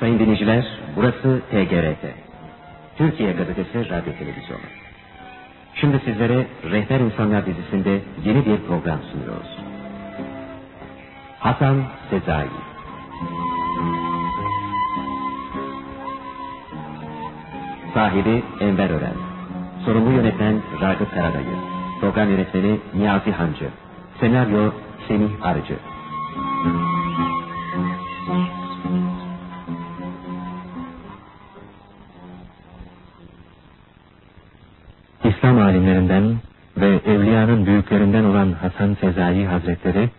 Sayın dinleyiciler, burası TGRT. Türkiye Gazetesi Radyo Televizyonu. Şimdi sizlere Rehber İnsanlar dizisinde yeni bir program sunuyoruz. Hasan Sezai Sahibi Enver Ören Sorumlu yönetmen Ragıp Karadayı Program yönetmeni Niyazi Hancı Senaryo Semih Arıcı İslam alimlerinden ve evliyanın büyüklerinden olan Hasan Sezai Hazretleri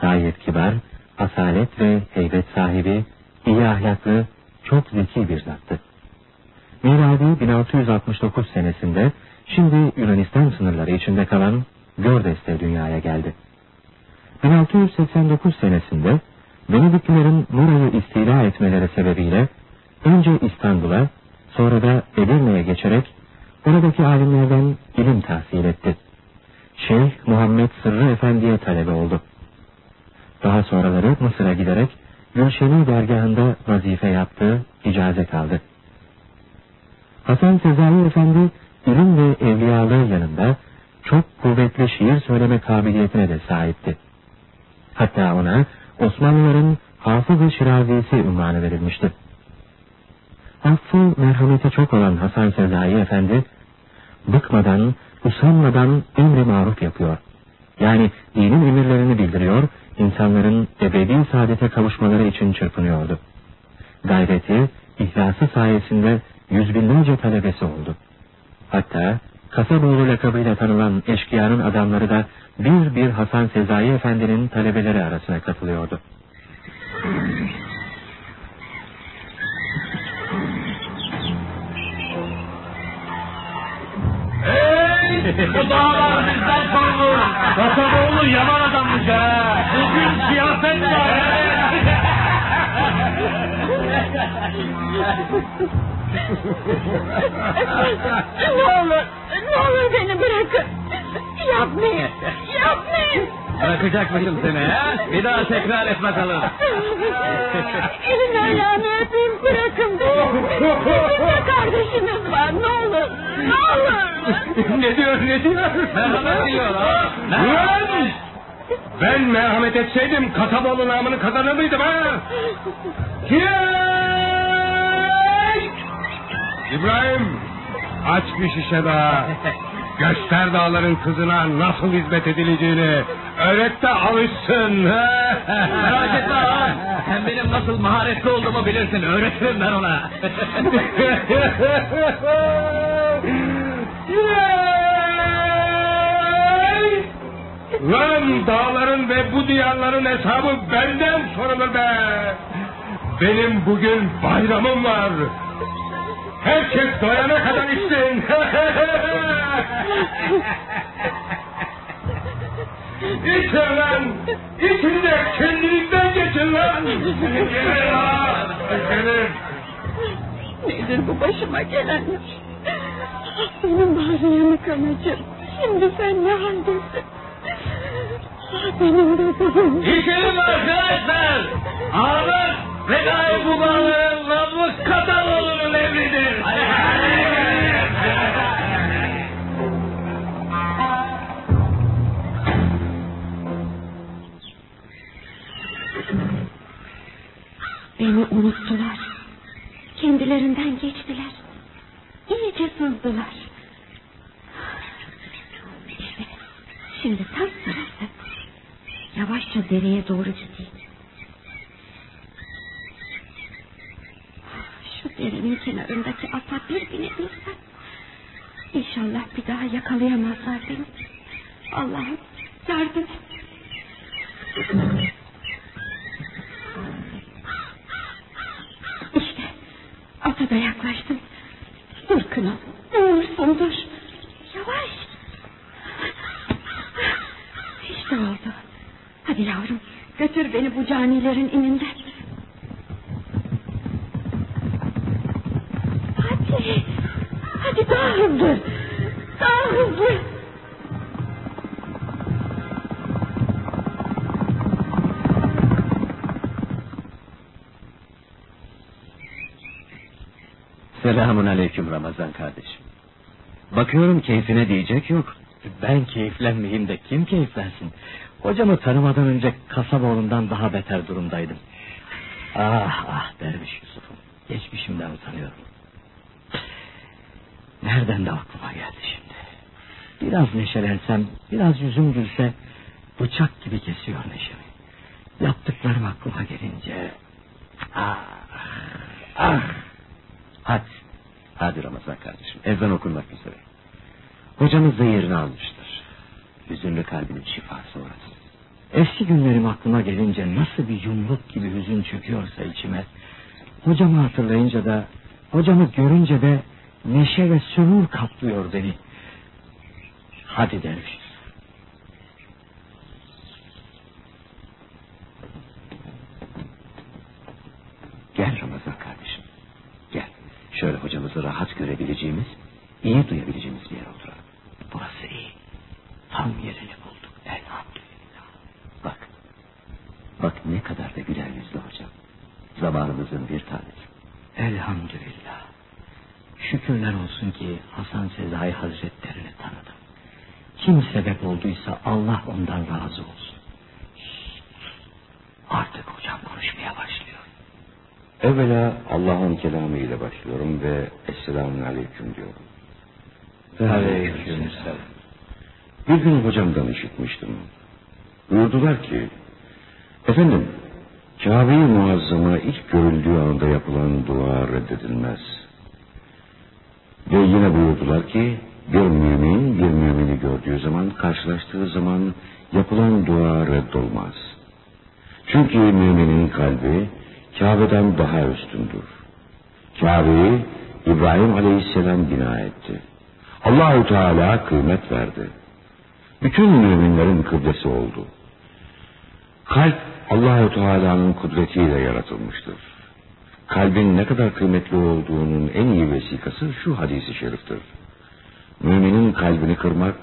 gayet kibar, asalet ve heybet sahibi, iyi ahlaklı, çok zeki bir zattı. Miladi 1669 senesinde şimdi Yunanistan sınırları içinde kalan Gördes'te dünyaya geldi. 1689 senesinde Venediklilerin Mura'yı istila etmeleri sebebiyle önce İstanbul'a sonra da Edirne'ye geçerek oradaki alimlerden ilim tahsil etti. Şeyh Muhammed Sırrı Efendi'ye talebe oldu. Daha sonraları Mısır'a giderek Gülşeni dergahında vazife yaptı, icazet aldı. Hasan Sezai Efendi ilim ve evliyalığı yanında çok kuvvetli şiir söyleme kabiliyetine de sahipti. Hatta ona Osmanlıların Hafız-ı Şirazisi unvanı verilmişti. Affı merhameti çok olan Hasan Sezai Efendi, bıkmadan, usanmadan emri maruf yapıyor. Yani dinin emirlerini bildiriyor, insanların ebedi saadete kavuşmaları için çırpınıyordu. Gayreti, ihlası sayesinde yüz binlerce talebesi oldu. Hatta Kasaboğlu lakabıyla eşkıyanın adamları da bir bir Hasan Sezai Efendi'nin talebeleri arasına katılıyordu. Hey! Bu dağlar bizden sorulur. Kasaboğlu yaman adammış ha. Bugün siyaset var. ne olur, ne olur beni bırakın. Yapmayın, yapmayın. Bırakacak mıyım seni ha? Bir daha tekrar et bakalım. Elini ayağını öpeyim bırakın beni. Sizin de kardeşiniz var ne olur, ne olur. ne diyor ne diyor? Merhamet diyor ha. Ulan! Ben merhamet etseydim Kasaboğlu namını kazanır mıydım ha? Hey! İbrahim aç bir şişe daha. Göster dağların kızına nasıl hizmet edileceğini. Öğret de alışsın. Merak etme ağam. Sen benim nasıl maharetli olduğumu bilirsin. Öğretirim ben ona. Lan dağların ve bu diyarların hesabı benden sorulur be. Benim bugün bayramım var. Herkes doyana kadar içsin. İçin lan. İçin de kendinizden geçin lan. Gelin lan. Gelin. Nedir bu başıma gelenler? Benim bazı yanık anacığım. Şimdi sen ne haldesin? İçelim arkadaşlar. Ahmet Regai Bubanların namı Kataloğlu'nun emridir. Beni unuttular. Kendilerinden geçtiler. İyice sızdılar. İşte şimdi tam sırası. Dereye doğru gideyim. Şu derenin kenarındaki ata bir binebilsem. İnşallah bir daha yakalayamazlar beni. Selamun aleyküm Ramazan kardeşim. Bakıyorum keyfine diyecek yok. Ben keyiflenmeyeyim de kim keyiflensin? Hocamı tanımadan önce Kasaboğlu'ndan daha beter durumdaydım. Ah ah derviş Yusuf'um. Geçmişimden utanıyorum. Nereden de aklıma geldi şimdi. Biraz neşelensem, biraz yüzüm gülse bıçak gibi kesiyor neşemi. Yaptıklarım aklıma gelince... Ah. Hadi. Hadi Ramazan kardeşim. Ezan okunmak üzere. Hocamız da almıştır. Hüzünlü kalbinin şifası orası. Eski günlerim aklıma gelince nasıl bir yumruk gibi hüzün çöküyorsa içime. Hocamı hatırlayınca da, hocamı görünce de neşe ve sürur kaplıyor beni. Hadi derviş. Gel Ramazan kardeşim. Gel. Şöyle hocamızı rahat görebileceğimiz, iyi duyabileceğimiz bir yer oturalım. Burası iyi. Tam yerini bulduk elhamdülillah. Bak. Bak ne kadar da güler yüzlü hocam. Zamanımızın bir tanesi. Elhamdülillah. Şükürler olsun ki Hasan Sezai Hazretlerini tanıdım. Kim sebep olduysa Allah ondan razı olsun. Şşt! Artık hocam konuşmaya başlıyor. Evvela Allah'ın kelamı ile başlıyorum ve Esselamun Aleyküm diyorum. Aleykümselam. Bir gün hocamdan işitmiştim. Buyurdular ki, efendim, Kabe-i Muazzama ilk görüldüğü anda yapılan dua reddedilmez. Ve yine buyurdular ki, bir mümin bir mümini gördüğü zaman, karşılaştığı zaman yapılan dua reddolmaz. Çünkü müminin kalbi Kabe'den daha üstündür. Kabe'yi İbrahim Aleyhisselam bina etti. Allahu Teala kıymet verdi. Bütün müminlerin kıblesi oldu. Kalp Allahu Teala'nın kudretiyle yaratılmıştır. Kalbin ne kadar kıymetli olduğunun en iyi vesikası şu hadisi şeriftir. Müminin kalbini kırmak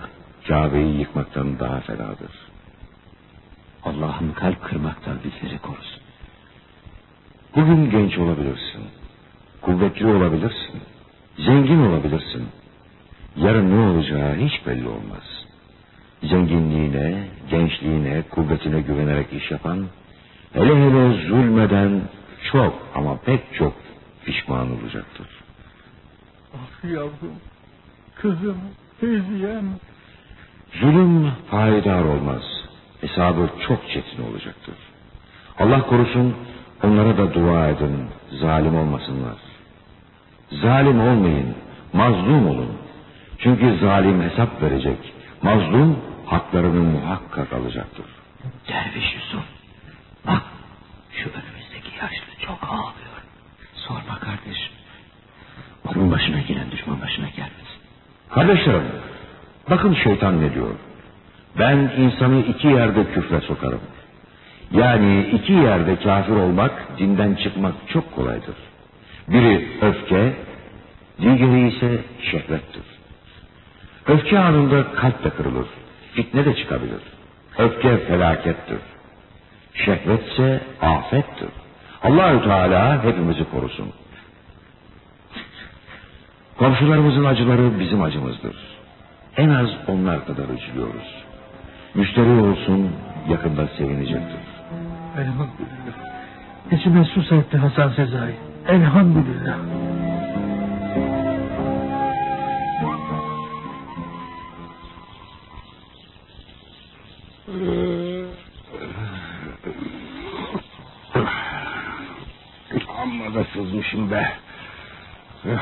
Kabe'yi yıkmaktan daha fenadır. Allah'ım kalp kırmaktan bizleri korusun. Bugün genç olabilirsin. Kuvvetli olabilirsin. Zengin olabilirsin. Yarın ne olacağı hiç belli olmaz. Zenginliğine, gençliğine, kuvvetine güvenerek iş yapan, hele hele zulmeden çok ama pek çok pişman olacaktır. Ah yavrum, kızım, Feyziyem. Zulüm payidar olmaz. Hesabı çok çetin olacaktır. Allah korusun onlara da dua edin, zalim olmasınlar. Zalim olmayın, mazlum olun. Çünkü zalim hesap verecek, mazlum haklarını muhakkak alacaktır. Derviş Yusuf. Bak şu önümüzdeki yaşlı çok ağlıyor. Sorma kardeşim. Onun başına gelen düşman başına gelmesin. Kardeşlerim, bakın şeytan ne diyor. Ben insanı iki yerde küfre sokarım. Yani iki yerde kafir olmak, dinden çıkmak çok kolaydır. Biri öfke, diğeri ise şehvettir. Öfke anında kalp de kırılır, fitne de çıkabilir. Öfke felakettir. Şehvet ise afettir. Allahü Teala hepimizi korusun. Komşularımızın acıları bizim acımızdır. En az onlar kadar üzülüyoruz. Müşteri olsun yakında sevinecektir. Elhamdülillah. İçime su serpti Hasan Sezai. Elhamdülillah. Da sızmışım be. Öf.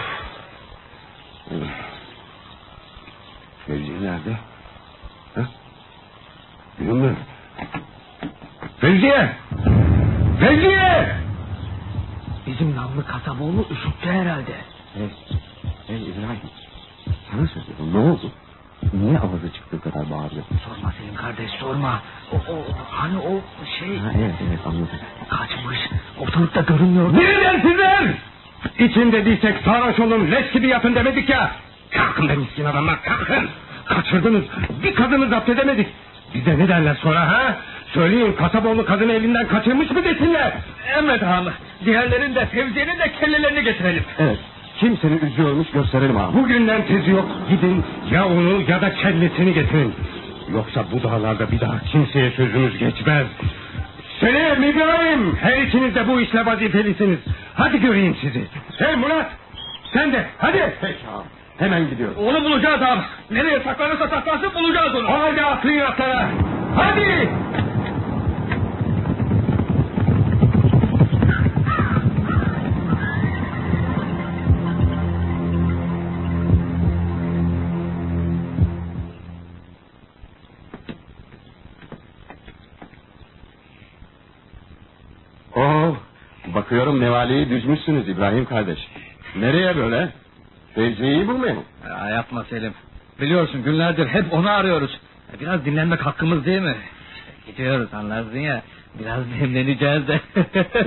Fevzi nerede? Ha? Yılmaz. Fevziye! Fevziye! Bizim namlı kasaboğlu üşüttü herhalde. Hey, hey İbrahim. Sana söylüyorum ne oldu? Niye avazı çıktığı kadar bağırıyor? Sorma Selim kardeş sorma. O, o, hani o şey Ha, evet evet anladım. kaçmış. Ortalıkta görünmüyor. Nereden sizler? İçin dediysek sarhoş olun, leş gibi yatın demedik ya. Kalkın be miskin adamlar, kalkın. Kaçırdınız, bir kadını zapt edemedik. Bize ne derler sonra ha? Söyleyin kasaboğlu kadını elinden kaçırmış mı desinler? Emret ağamı. Diğerlerin de Fevziye'nin de kellelerini getirelim. Evet Kim seni üzüyormuş gösterelim abi. Bugünden tezi yok. Gidin ya onu ya da kellesini getirin. Yoksa bu dağlarda bir daha kimseye sözümüz geçmez. Selim, İbrahim, her ikiniz de bu işle vazifelisiniz. Hadi göreyim sizi. Hey Murat, sen de hadi. Peki abi. Hemen gidiyoruz. Onu bulacağız abi. Nereye saklanırsa saklansın bulacağız onu. Hadi atlayın atlara. Hadi. Bakıyorum nevaleyi düzmüşsünüz İbrahim kardeş. Nereye böyle? Fevzi'yi bulmaya mı? Ya yapma Selim. Biliyorsun günlerdir hep onu arıyoruz. Biraz dinlenmek hakkımız değil mi? Gidiyoruz anlarsın ya. Biraz dinleneceğiz de. E,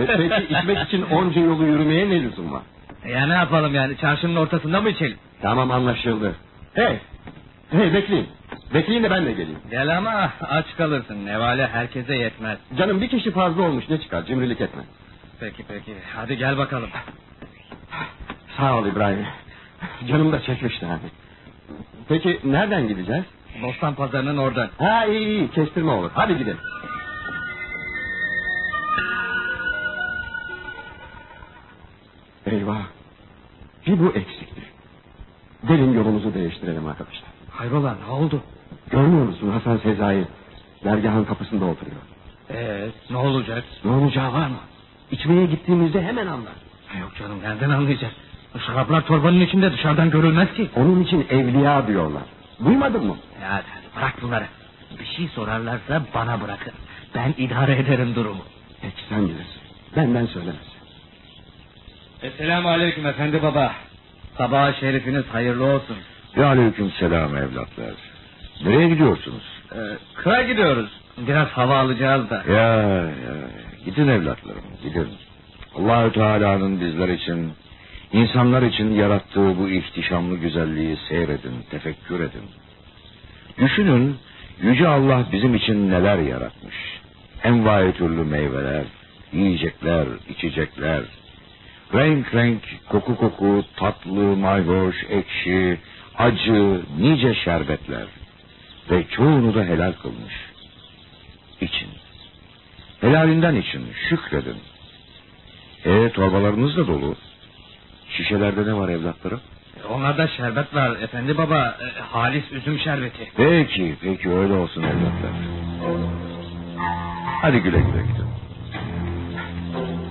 Peki içmek için onca yolu yürümeye ne lüzum var? ya ne yapalım yani çarşının ortasında mı içelim? Tamam anlaşıldı. Hey, hey bekleyin. Bekleyin de ben de geleyim. Gel ama aç kalırsın. Nevale herkese yetmez. Canım bir kişi fazla olmuş ne çıkar cimrilik etme. Peki peki. Hadi gel bakalım. Sağ ol İbrahim. Canım da çekmişti hani. Peki nereden gideceğiz? Bostan pazarının oradan. Ha iyi iyi kestirme olur. Hadi gidelim. Eyvah. Bir bu eksikti. Gelin yolumuzu değiştirelim arkadaşlar. Hayrola ne oldu? Görmüyor musun Hasan Sezai? Dergahın kapısında oturuyor. Ee, ne olacak? Ne olacağı var mı? İçmeye gittiğimizde hemen anlar. Ha, Yok canım nereden anlayacak? Şaraplar torbanın içinde dışarıdan görülmez ki. Onun için evliya diyorlar. Duymadın mı? Ya bırak bunları. Bir şey sorarlarsa bana bırakın. Ben idare ederim durumu. Peki sen bilirsin. Benden söylemez. Esselamu aleyküm efendi baba. Sabah şerifiniz hayırlı olsun. Ve aleyküm selam evlatlar. Nereye gidiyorsunuz? Ee, kıra gidiyoruz. Biraz hava alacağız da. Ya ya gidin evlatlarım gidin. Allahü Teala'nın bizler için insanlar için yarattığı bu ihtişamlı güzelliği seyredin, tefekkür edin. Düşünün yüce Allah bizim için neler yaratmış. Envai türlü meyveler, yiyecekler, içecekler. Renk renk, koku koku, tatlı, mayhoş, ekşi, acı, nice şerbetler. Ve çoğunu da helal kılmış. İçin. Helalinden için, şükredin. E torbalarınız da dolu. Şişelerde ne var evlatlarım? Onlarda şerbet var efendi baba. Ee, halis üzüm şerbeti. Peki, peki öyle olsun evlatlar. Hadi güle güle gidin.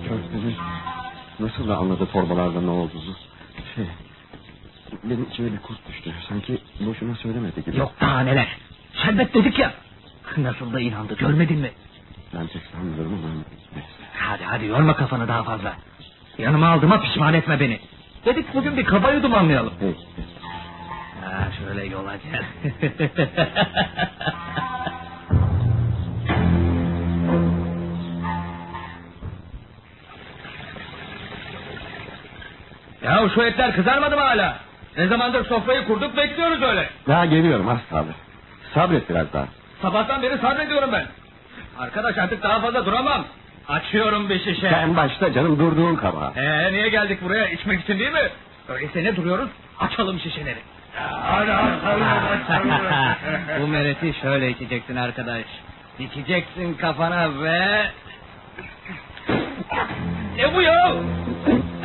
Gördünüz nasıl da anladı torbalarda ne olduğunu. Şey, benim içime bir kurt düştü. Sanki boşuna söylemedi gibi. Yok daha neler. Şerbet dedik ya. Nasıl da inandı görmedin mi? Sanmıyorum ama neyse. Hadi hadi yorma kafanı daha fazla. Yanıma aldığıma pişman etme beni. Dedik bugün bir kaba yudum anlayalım. Hey, Ha şöyle yola gel. ya şu etler kızarmadı mı hala? Ne zamandır sofrayı kurduk bekliyoruz öyle. daha geliyorum az kaldı. Sabret biraz daha. Sabahtan beri sabrediyorum ben. Arkadaş artık daha fazla duramam. Açıyorum bir şişe. Sen başta canım durduğun kabahat. Ee, niye geldik buraya? İçmek için değil mi? Öyleyse ne duruyoruz? Açalım şişeleri. Hadi açalım, Bu mereti şöyle içeceksin arkadaş. İçeceksin kafana ve... Ne bu ya?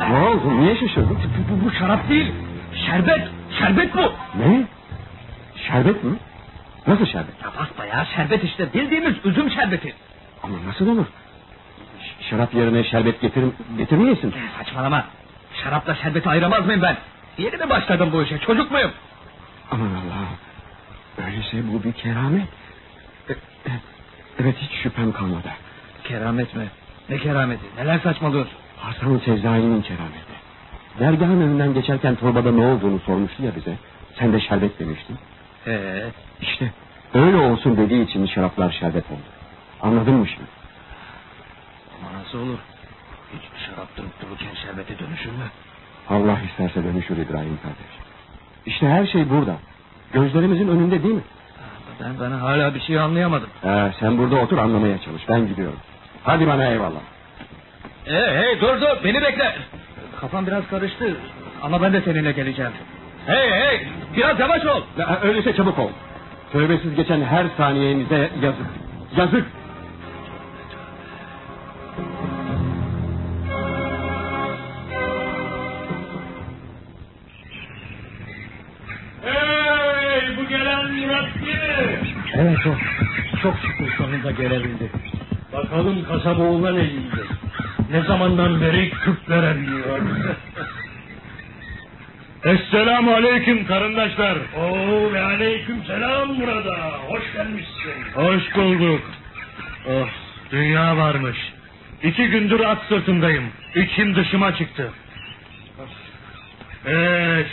Ne oldu? Niye şaşırdın? Bu, bu, bu şarap değil. Şerbet. Şerbet bu. Ne? Şerbet mi? Nasıl şerbet? Ya basbayağı şerbet işte. Bildiğimiz üzüm şerbeti. Ama nasıl olur? Ş- şarap yerine şerbet getir getirmeyesin. Saçmalama. Şarapla şerbeti ayıramaz mıyım ben? Yeni mi başladım bu işe? Çocuk muyum? Aman Allah'ım. Öyleyse bu bir keramet. E- e- Evet hiç şüphem kalmadı. Keramet mi? Ne kerameti? Neler saçmalıyorsun? Hasan Sezai'nin kerameti. Dergahın önünden geçerken torbada ne olduğunu sormuştu ya bize. Sen de şerbet demiştin. Ee, İşte öyle olsun dediği için şaraplar şerbet oldu. Anladın mı şimdi? ama nasıl olur? Hiç şarap durup dururken şerbete dönüşür mü? Allah isterse dönüşür İbrahim kardeş. İşte her şey burada. Gözlerimizin önünde değil mi? Ben, ben hala bir şey anlayamadım. Ee, sen burada otur anlamaya çalış. Ben gidiyorum. Hadi bana eyvallah. Ee, hey dur dur beni bekle. Kafam biraz karıştı. Ama ben de seninle geleceğim. Hey hey biraz yavaş ol. Öyleyse çabuk ol. Tövbesiz geçen her saniyenize yazık. Yazık. Hey bu gelen Murat mi? Evet o. Çok şükür sonunda gelebildi. Bakalım Kasaboğlu'na ne yiyecek? Ne zamandan beri Kürtlere biliyor. Esselamu aleyküm karındaşlar. Oo ve aleyküm selam burada. Hoş gelmişsin. Hoş bulduk. Oh dünya varmış. İki gündür at sırtındayım. İçim dışıma çıktı. Ee,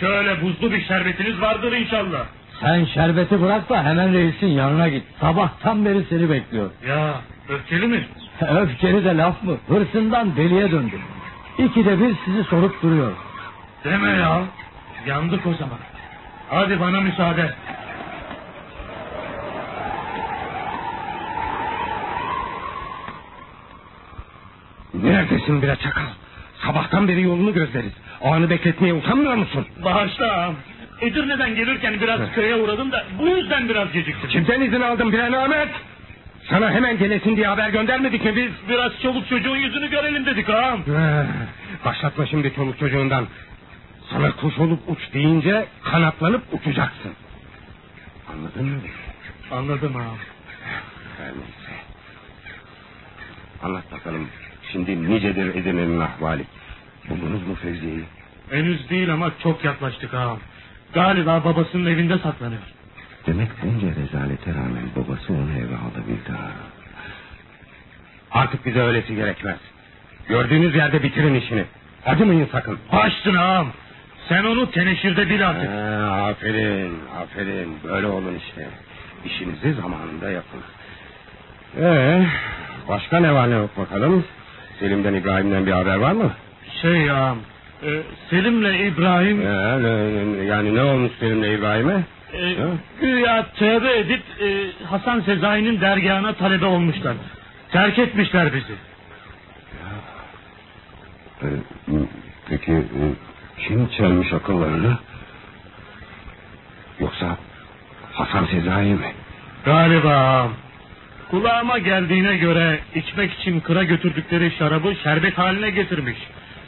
şöyle buzlu bir şerbetiniz vardır inşallah. Sen şerbeti bırak da hemen reisin yanına git. Sabahtan beri seni bekliyor. Ya öfkeli mi? Öfkeli de laf mı? Hırsından deliye döndü. İkide bir sizi sorup duruyor. Deme ya. Yandık o zaman. Hadi bana müsaade. Neredesin bre çakal? Sabahtan beri yolunu gözleriz. Anı bekletmeye utanmıyor musun? Bağışla ağam. Edirne'den gelirken biraz köye uğradım da bu yüzden biraz geciktim. Kimden izin aldın bre Ahmet? Sana hemen gelesin diye haber göndermedik mi biz? Biraz çoluk çocuğun yüzünü görelim dedik ağam. Başlatma şimdi çoluk çocuğundan. Sana kuş olup uç deyince kanatlanıp uçacaksın. Anladın mı? Anladım ağam. Her neyse. Anlat bakalım. Şimdi nicedir Edirne'nin ahvali. Buldunuz mu Fevziye'yi? Henüz değil ama çok yaklaştık ağam. Galiba babasının evinde saklanıyor. Demek bunca rezalete rağmen babası onu eve alabildi ha. Artık bize öylesi gerekmez. Gördüğünüz yerde bitirin işini. Acımayın sakın. Başsın ağam. Sen onu teneşirde bil artık. Ha, aferin, aferin. Böyle olun işte. İşinizi zamanında yapın. Ee, başka ne var ne yok bakalım? Selim'den İbrahim'den bir haber var mı? Şey ağam. e, Selim'le İbrahim Ee, yani ne olmuş Selim'le İbrahim'e? e, Ha? güya tövbe edip e, Hasan Sezai'nin dergahına talebe olmuşlar. Terk etmişler bizi. Ee, peki e, kim çelmiş akıllarını? Yoksa Hasan Sezai mi? Galiba. Kulağıma geldiğine göre içmek için kıra götürdükleri şarabı şerbet haline getirmiş.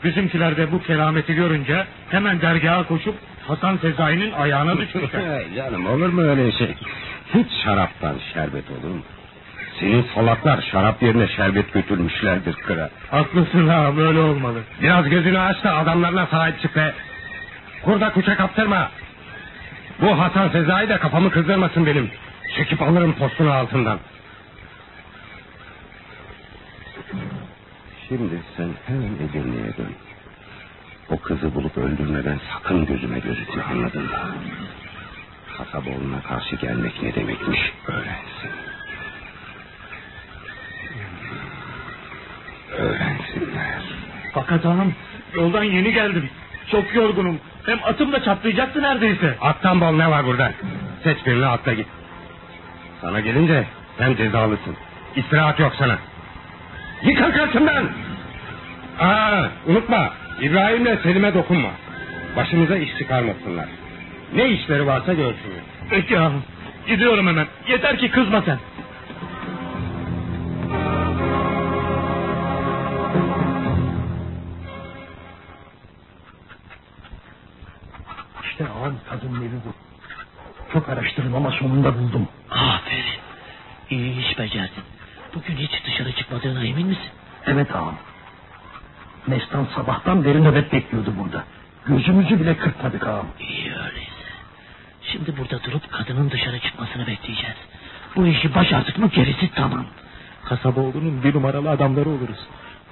Bizimkiler de bu kerameti görünce hemen dergaha koşup Hasan Sezai'nin ayağına düşmüşler. Canım olur mu öyle şey? Hiç şaraptan şerbet olur mu? Senin salaklar şarap yerine şerbet götürmüşlerdir kıra. Haklısın ağam öyle olmalı. Biraz gözünü aç da adamlarına sahip çık be. Kurda kuşa kaptırma. Bu Hasan Sezai de kafamı kızdırmasın benim. Çekip alırım postunu altından. Şimdi sen hemen Edirne'ye dön. O kızı bulup öldürmeden sakın gözüme gözükme anladın mı? Kasaboğlu'na karşı gelmek ne demekmiş öğrensin. Öğrensinler. Fakat ağam yoldan yeni geldim. Çok yorgunum. Hem atım da çatlayacaktı neredeyse. Attan bol ne var burada? Seç birini atla git. Sana gelince sen cezalısın. İstirahat yok sana. Yıkıl karşımdan. Aa, unutma İbrahim'le Selim'e dokunma. Başımıza iş çıkarmasınlar. Ne işleri varsa görsünler. Peki ağam. Gidiyorum hemen. Yeter ki kızma sen. Çok araştırdım ama sonunda buldum. Aferin. İyi iş becerdin. Bugün hiç dışarı çıkmadığına emin misin? Evet ağam. Mestan sabahtan beri nöbet bekliyordu burada. Gözümüzü bile kırpmadık ağam. İyi öyleyse. Şimdi burada durup kadının dışarı çıkmasını bekleyeceğiz. Bu işi başardık mı gerisi tamam. Kasaboğlu'nun bir numaralı adamları oluruz.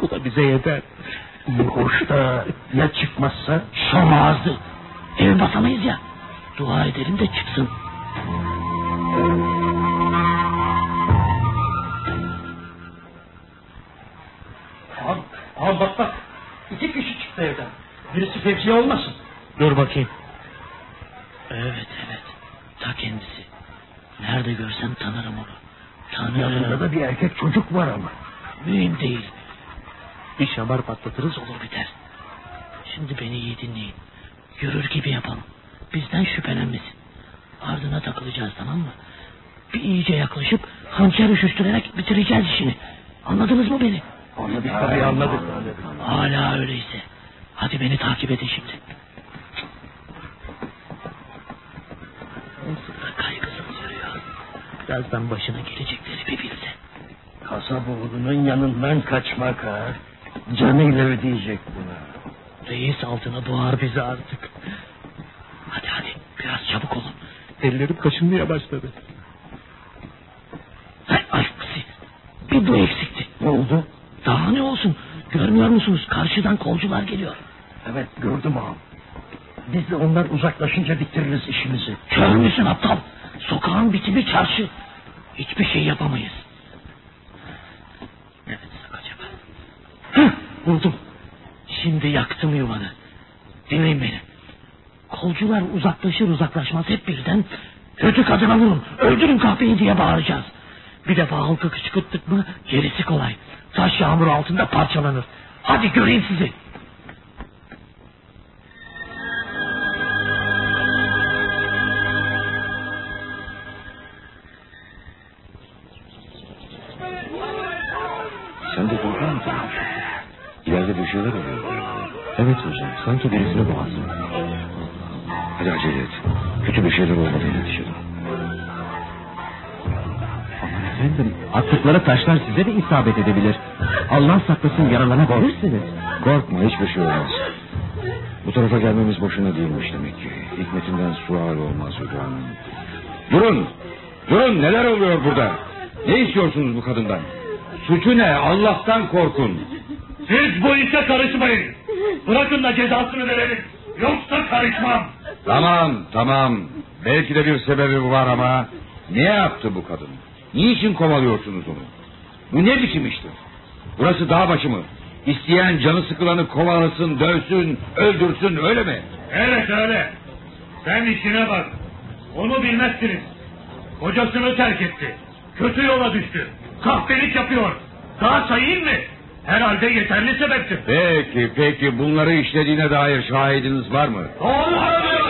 Bu da bize yeter. İyi hoş da ya çıkmazsa? Şam ağzı. Ev basamayız ya. Dua edelim de çıksın. Ağam, ağam bak bak. İki kişi çıktı evden. Birisi Fevziye olmasın. Dur bakayım. Evet evet. Ta kendisi. Nerede görsem tanırım onu. Yanında Tanırım. da bir erkek çocuk var ama. Mühim değil. Bir şamar patlatırız olur biter. Şimdi beni iyi dinleyin. Yürür gibi yapalım. Bizden şüphelenmesin. Ardına takılacağız tamam mı? Bir iyice yaklaşıp hançer üşüştürerek bitireceğiz işini. Anladınız mı beni? Anladık tabii anladık. Hala öyleyse. Hadi beni takip edin şimdi. Nasıl da kaygısız yürüyor. Birazdan başına gelecekleri bir bilse. Kasaboğlunun yanından kaçmak ha. Canıyla ödeyecek buna. Reis altına boğar bizi artık. Hadi hadi biraz çabuk olun. Ellerim kaşınmaya başladı. Ay, ay aksi. Bir bu eksikti. Ne oldu? Daha ne olsun? Görmüyor musunuz? Karşıdan kolcular geliyor. Evet gördüm ağam. Biz de onlar uzaklaşınca bitiririz işimizi. Kör müsün aptal? Sokağın bitimi çarşı. Hiçbir şey yapamayız. Evet acaba. Heh, buldum. Şimdi yaktım yuvanı. Dinleyin beni. Kolcular uzaklaşır uzaklaşmaz hep birden kötü kadına vurun, öldürün kahpeyi diye bağıracağız. Bir defa halkı kışkırttık mı gerisi kolay. Taş yağmur altında parçalanır. Hadi göreyim sizi. Olmadan yetişelim. Aman efendim attıkları taşlar size de isabet edebilir. Allah saklasın yaralanabilirsiniz. Korkma hiçbir şey olmaz. Bu tarafa gelmemiz boşuna değilmiş demek ki. Hikmetinden sual olmaz hüdanın. Durun! Durun neler oluyor burada? Ne istiyorsunuz bu kadından? Suçu ne? Allah'tan korkun. Siz bu işe karışmayın. Bırakın da cezasını verelim. Yoksa karışmam. Tamam tamam. Belki de bir sebebi var ama... Ne yaptı bu kadın? Niçin kovalıyorsunuz onu? Bu ne biçim iştir? Burası dağ başı mı? İsteyen canı sıkılanı kovalasın, dövsün, öldürsün öyle mi? Evet öyle. Sen işine bak. Onu bilmezsiniz. Kocasını terk etti. Kötü yola düştü. Kahpelik yapıyor. Daha sayayım mı? Herhalde yeterli sebeptir. Peki peki bunları işlediğine dair şahidiniz var mı? Şey,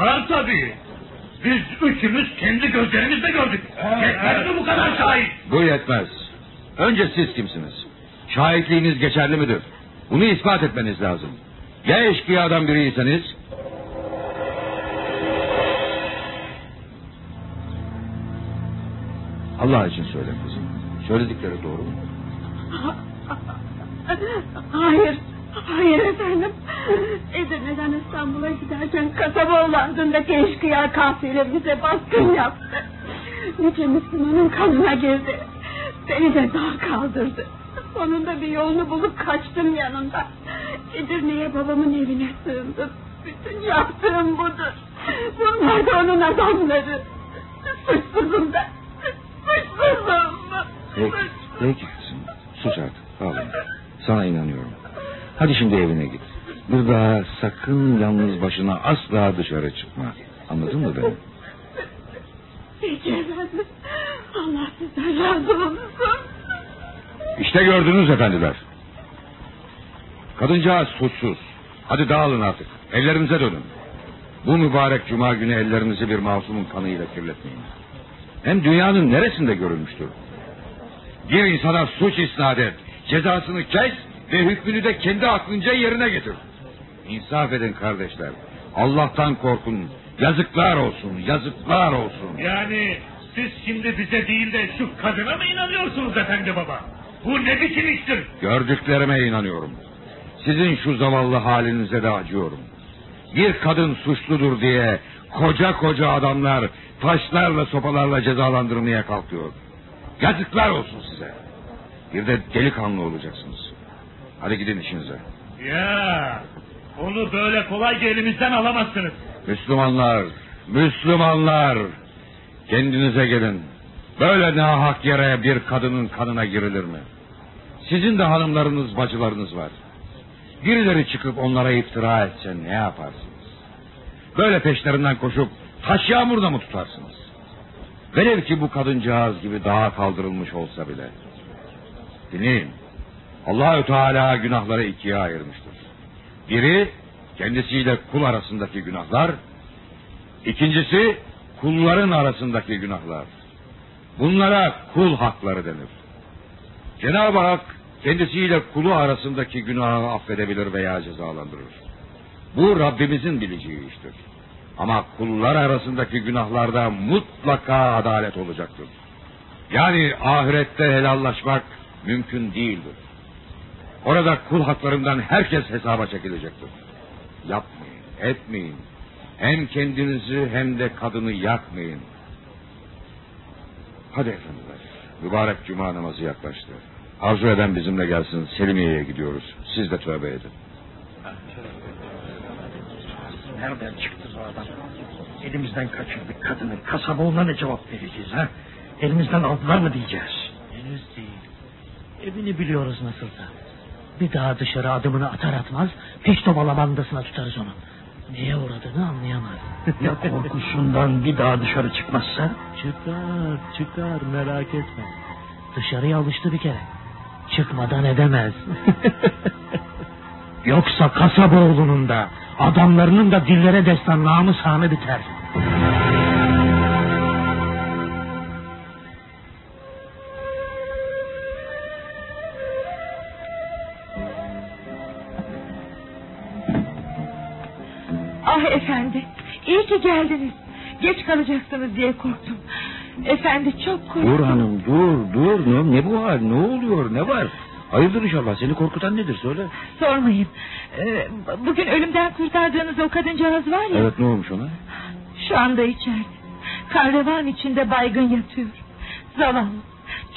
var tabii. Biz üçümüz kendi gözlerimizle gördük. Yetmez mi bu kadar şahit? Bu yetmez. Önce siz kimsiniz? Şahitliğiniz geçerli midir? Bunu ispat etmeniz lazım. Ya eşkıyadan biriyseniz? Allah için söyle kızım. Söyledikleri doğru mu? Hayır, hayır efendim. Edirne'den İstanbul'a giderken Kasaboğlu adındaki eşkıya kafire bize baskın yaptı. Nice Müslümanın kanına girdi. Beni de zor kaldırdı. Sonunda bir yolunu bulup kaçtım yanında. Edirne'ye babamın evine sığındım. Bütün yaptığım budur. Bunlar da onun adamları. Suçsuzum ben. Suçsuzum. Peki, peki. Sus artık. Ağlama. Sana inanıyorum. Hadi şimdi evine git. Bir daha sakın yalnız başına asla dışarı çıkma. Anladın mı beni? Peki efendim. Allah sizden razı olsun. İşte gördünüz efendiler. Kadıncağız suçsuz. Hadi dağılın artık. Evlerinize dönün. Bu mübarek cuma günü ellerinizi bir masumun kanıyla kirletmeyin. Hem dünyanın neresinde görülmüştür? Bir insana suç isnat et. Cezasını kes ve hükmünü de kendi aklınca yerine getir. İnsaf edin kardeşler. Allah'tan korkun. Yazıklar olsun, yazıklar olsun. Yani siz şimdi bize değil de şu kadına mı inanıyorsunuz efendi baba? Bu ne biçim iştir? Gördüklerime inanıyorum. Sizin şu zavallı halinize de acıyorum. Bir kadın suçludur diye koca koca adamlar taşlarla sopalarla cezalandırmaya kalkıyor. Yazıklar olsun size. Bir de delikanlı olacaksınız. Hadi gidin işinize. Ya onu böyle kolayca elimizden alamazsınız. Müslümanlar, Müslümanlar. Kendinize gelin. Böyle nahak yere bir kadının kanına girilir mi? Sizin de hanımlarınız, bacılarınız var. Birileri çıkıp onlara iftira etse ne yaparsınız? Böyle peşlerinden koşup taş yağmurda mı tutarsınız? Velev ki bu kadıncağız gibi dağa kaldırılmış olsa bile. Dinleyin. Allahü Teala günahları ikiye ayırmıştır. Biri kendisiyle kul arasındaki günahlar, ikincisi kulların arasındaki günahlar. Bunlara kul hakları denir. Cenab-ı Hak kendisiyle kulu arasındaki günahı affedebilir veya cezalandırır. Bu Rabbimizin bileceği iştir. Ama kullar arasındaki günahlarda mutlaka adalet olacaktır. Yani ahirette helallaşmak mümkün değildir. Orada kul haklarından herkes hesaba çekilecektir. Yapmayın, etmeyin. Hem kendinizi hem de kadını yakmayın. Hadi efendiler. Mübarek cuma namazı yaklaştı. Arzu eden bizimle gelsin. Selimiye'ye gidiyoruz. Siz de tövbe edin. Nereden çıktı bu adam? Elimizden kaçırdık kadını. Kasaboğlu'na ne cevap vereceğiz ha? Elimizden aldılar mı diyeceğiz? Henüz değil. Evini biliyoruz nasılsa. Bir daha dışarı adımını atar atmaz peş tobalamandasına tutarız onu. Neye uğradığını anlayamaz. Ya korkusundan bir daha dışarı çıkmazsa? çıkar çıkar merak etme. Dışarıya alıştı bir kere. Çıkmadan edemez. Yoksa Kasaboğlu'nun da adamlarının da dillere destan namı sahnı biter. Geldiniz. Geç kalacaksınız diye korktum. Efendi çok korktum. Dur hanım dur dur. Ne, ne bu hal ne oluyor ne var? Hayırdır inşallah seni korkutan nedir söyle. Sormayın. Ee, bugün ölümden kurtardığınız o kadıncağız var ya. Evet ne olmuş ona? Şu anda içeride. Kahraman içinde baygın yatıyor. Zavallı.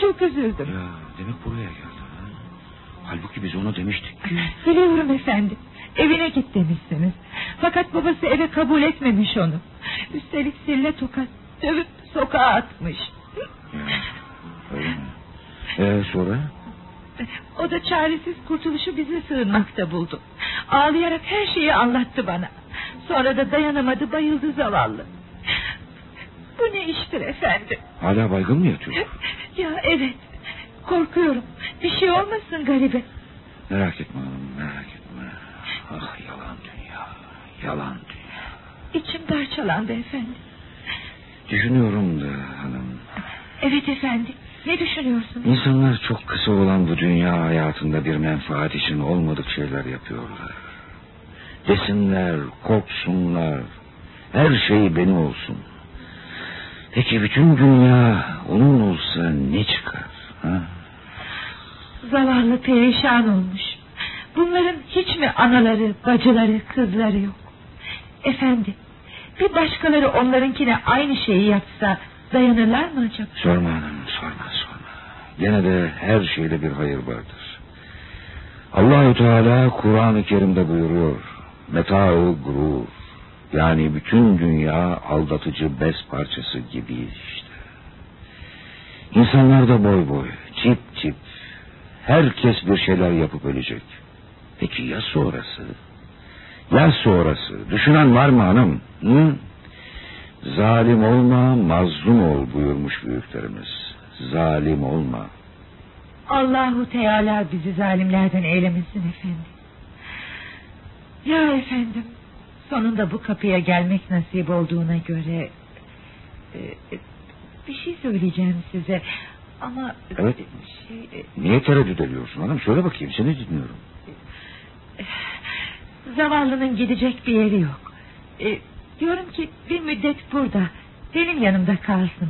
Çok üzüldüm. Ya demek buraya geldi. Ha? Halbuki biz ona demiştik ki. Biliyorum efendim. Evine git demişsiniz. Fakat babası eve kabul etmemiş onu. Üstelik sille tokat dövüp sokağa atmış. Öyle mi? Ee, sonra? O da çaresiz kurtuluşu bize sığınmakta buldu. Ağlayarak her şeyi anlattı bana. Sonra da dayanamadı bayıldı zavallı. Bu ne iştir efendim? Hala baygın mı yatıyor? Ya evet. Korkuyorum. Bir şey olmasın garibe. Merak etme hanım merak etme. Ah yalan dünya. Yalan dünya. İçim parçalandı efendim. Düşünüyorum da hanım. Evet efendim. Ne düşünüyorsunuz? İnsanlar çok kısa olan bu dünya hayatında bir menfaat için olmadık şeyler yapıyorlar. Desinler, korksunlar. Her şey benim olsun. Peki bütün dünya onun olsa ne çıkar? Ha? Zavallı perişan olmuş. Bunların hiç mi anaları, bacıları, kızları yok? Efendi, bir başkaları onlarınkine aynı şeyi yapsa dayanırlar mı acaba? Sorma hanım, sorma sorma. Gene de her şeyde bir hayır vardır. Allahü Teala Kur'an-ı Kerim'de buyuruyor. Meta'u gurur. Yani bütün dünya aldatıcı bez parçası gibi işte. İnsanlar da boy boy, çip çip. Herkes bir şeyler yapıp ölecek. Peki ya sonrası? Ya sonrası? Düşünen var mı hanım? Hı? Zalim olma, mazlum ol buyurmuş büyüklerimiz. Zalim olma. Allahu Teala bizi zalimlerden eylemesin efendim. Ya efendim, sonunda bu kapıya gelmek nasip olduğuna göre... e, e, bir şey söyleyeceğim size ama... Evet. Şey, e, Niye tereddüt ediyorsun hanım? Söyle bakayım seni dinliyorum. Zavallının gidecek bir yeri yok. E, diyorum ki bir müddet burada. Benim yanımda kalsın.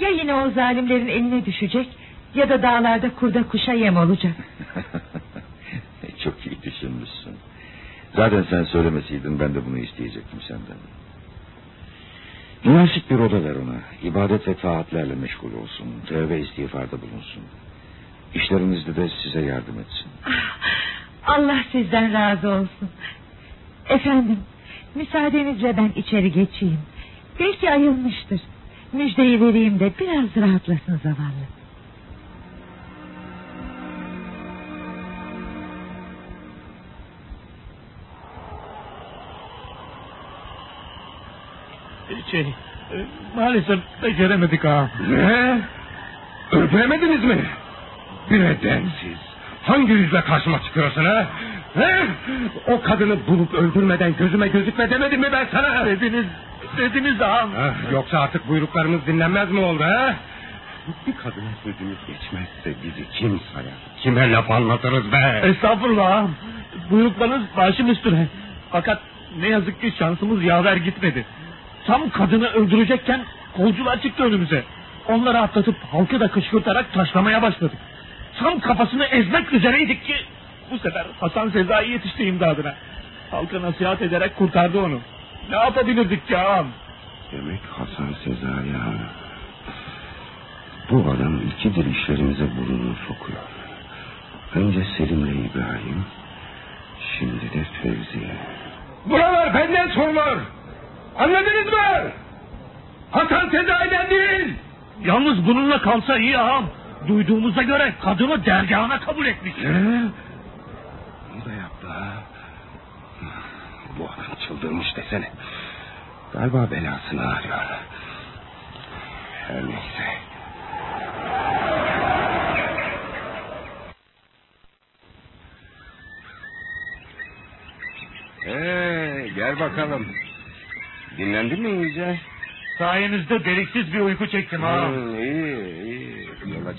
Ya yine o zalimlerin eline düşecek... ...ya da dağlarda kurda kuşa yem olacak. Çok iyi düşünmüşsün. Zaten sen söylemeseydin ben de bunu isteyecektim senden. Münasip bir oda ver ona. İbadet ve taatlerle meşgul olsun. Tövbe istiğfarda bulunsun. İşlerinizde de size yardım etsin. Allah sizden razı olsun. Efendim, müsaadenizle ben içeri geçeyim. Belki ayılmıştır. Müjdeyi vereyim de biraz rahatlasın zavallı. Şey, e, maalesef beceremedik ha. Ne? Öldüremediniz mi? Bir edensiz. Hangi yüzle karşıma çıkıyorsun ha? He? O kadını bulup öldürmeden gözüme gözükme demedim mi ben sana? Dediniz, dediniz ağam. Ha, yoksa artık buyruklarımız dinlenmez mi oldu ha? Bir kadına sözümüz geçmezse bizi kim sayar? Kime laf anlatırız be? Estağfurullah ağam. Buyruklarınız başım üstüne. Fakat ne yazık ki şansımız yaver gitmedi. Tam kadını öldürecekken kolcular çıktı önümüze. Onları atlatıp halkı da kışkırtarak taşlamaya başladık. Tam kafasını ezmek üzereydik ki bu sefer Hasan Sezai yetişti imdadına. Halka nasihat ederek kurtardı onu. Ne yapabilirdik ki ağam? Demek Hasan Sezai ha. Bu adam ikidir işlerimize burnunu sokuyor. Önce Selim'le İbrahim, şimdi de Fevzi'ye. Buralar benden sorulur. Anladınız mı? Hasan Sezai'den değil. Yalnız bununla kalsa iyi ağam. Duyduğumuza göre kadını dergahına kabul etmiş. He? Bunu da yaptı ha. Bu adam çıldırmış desene. Galiba belasını arıyor. Her neyse. Ee, gel bakalım. Dinlendin mi iyice? Sayenizde deliksiz bir uyku çektim ağam. Hı, iyi,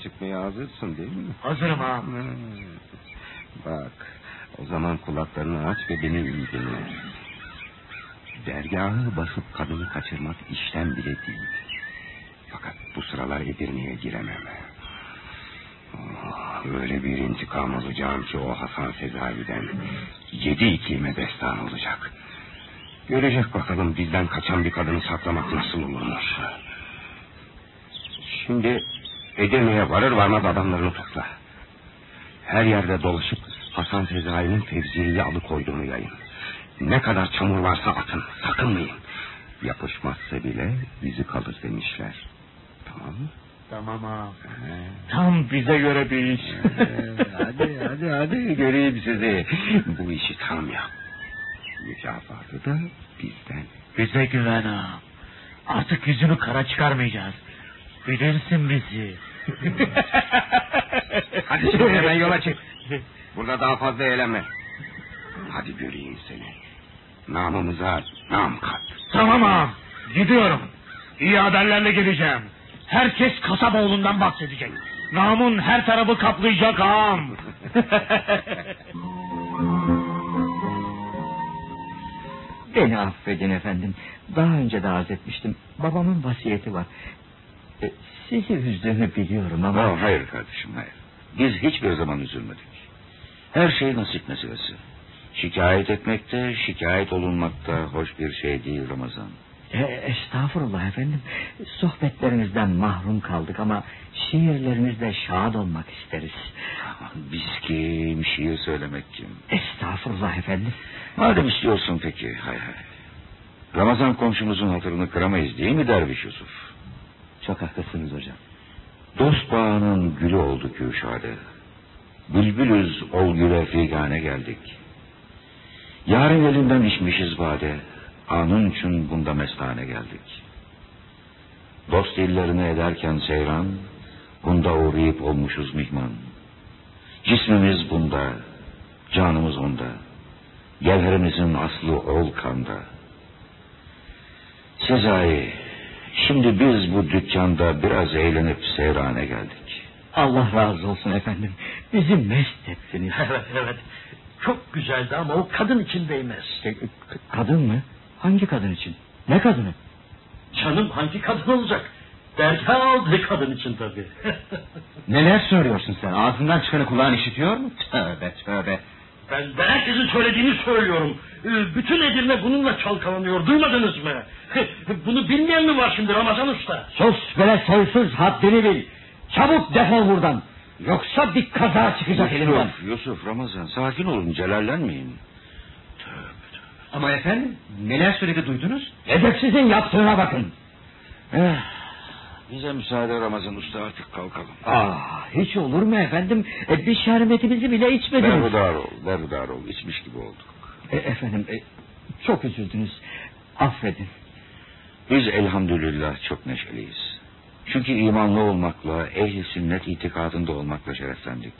çıkmaya hazırsın değil mi? Hazırım ağam. Bak, o zaman kulaklarını aç ve beni iyi dinle. Dergahı basıp kadını kaçırmak işten bile değil. Fakat bu sıralar Edirne'ye giremem. Oh, Öyle bir intikam alacağım ki o Hasan Sezai'den yedi ikime destan olacak. Görecek bakalım bizden kaçan bir kadını saklamak nasıl olurmuş. Şimdi Edirne'ye varır varmaz adamlarını topla. Her yerde dolaşıp Hasan Sezai'nin Fevziye'yi alıkoyduğunu yayın. Ne kadar çamur varsa atın, sakınmayın. Yapışmazsa bile izi kalır demişler. Tamam mı? Tamam. He. Tam bize göre bir iş. hadi hadi hadi göreyim sizi. Bu işi tam yap. Mükafatı da bizden. Bize güven ağam. Artık yüzünü kara çıkarmayacağız. Bilirsin bizi. Hadi şimdi hemen yola çık. Burada daha fazla eğlenme. Hadi göreyim seni. Namımıza nam kat. Tamam ağam. Gidiyorum. İyi haberlerle geleceğim. Herkes Kasaboğlu'ndan bahsedecek. Namın her tarafı kaplayacak ağam. Beni affedin efendim. Daha önce de arz etmiştim. Babamın vasiyeti var. E, üzdüğümü biliyorum ama... Ha, hayır kardeşim hayır. Biz hiçbir zaman üzülmedik. Her şey nasip meselesi. Şikayet etmek de şikayet olunmak da hoş bir şey değil Ramazan. E, estağfurullah efendim. Sohbetlerinizden mahrum kaldık ama şiirlerinizde şad olmak isteriz. Biz kim, şiir söylemek kim? Estağfurullah efendim. Madem istiyorsun peki, hay hay. Ramazan komşumuzun hatırını kıramayız değil mi Derviş Yusuf? Haklısınız hocam. Dost bağının gülü oldu Kürşade. Bülbülüz ol güle figane geldik. Yarın elinden içmişiz bade. Anın için bunda mestane geldik. Dost illerini ederken seyran, bunda uğrayıp olmuşuz mihman. Cismimiz bunda, canımız onda. Gevherimizin aslı ol kanda. Sezai, şimdi biz bu dükkanda biraz eğlenip seyrane geldik. Allah razı olsun efendim. Bizi mest ettiniz. Evet evet. Çok güzeldi ama o kadın için değmez. E, Kadın mı? Hangi kadın için? Ne kadını? Canım hangi kadın olacak? Dergah aldığı kadın için tabii. Neler söylüyorsun sen? Ağzından çıkanı kulağın işitiyor mu? Tövbe tövbe. Ben, ben herkesin söylediğini söylüyorum. Ee, Bütün Edirne bununla çalkalanıyor. Duymadınız mı? Bunu bilmeyen mi var şimdi Ramazan Usta? Sus böyle soysuz haddini bil. Çabuk defol buradan. Yoksa bir kaza çıkacak elimden. Yusuf, Yusuf, Ramazan sakin olun celallenmeyin. Ama efendim neler söyledi duydunuz? Edepsizin yaptığına bakın. Eh, bize müsaade Ramazan Usta artık kalkalım. Ah, hiç olur mu efendim? E, bir şerbetimizi bile içmediniz. Berhudar ol, berhudar ol. İçmiş gibi olduk. E, efendim e, çok üzüldünüz. Affedin. Biz elhamdülillah çok neşeliyiz. Çünkü imanlı olmakla, ehli sünnet itikadında olmakla şereflendik.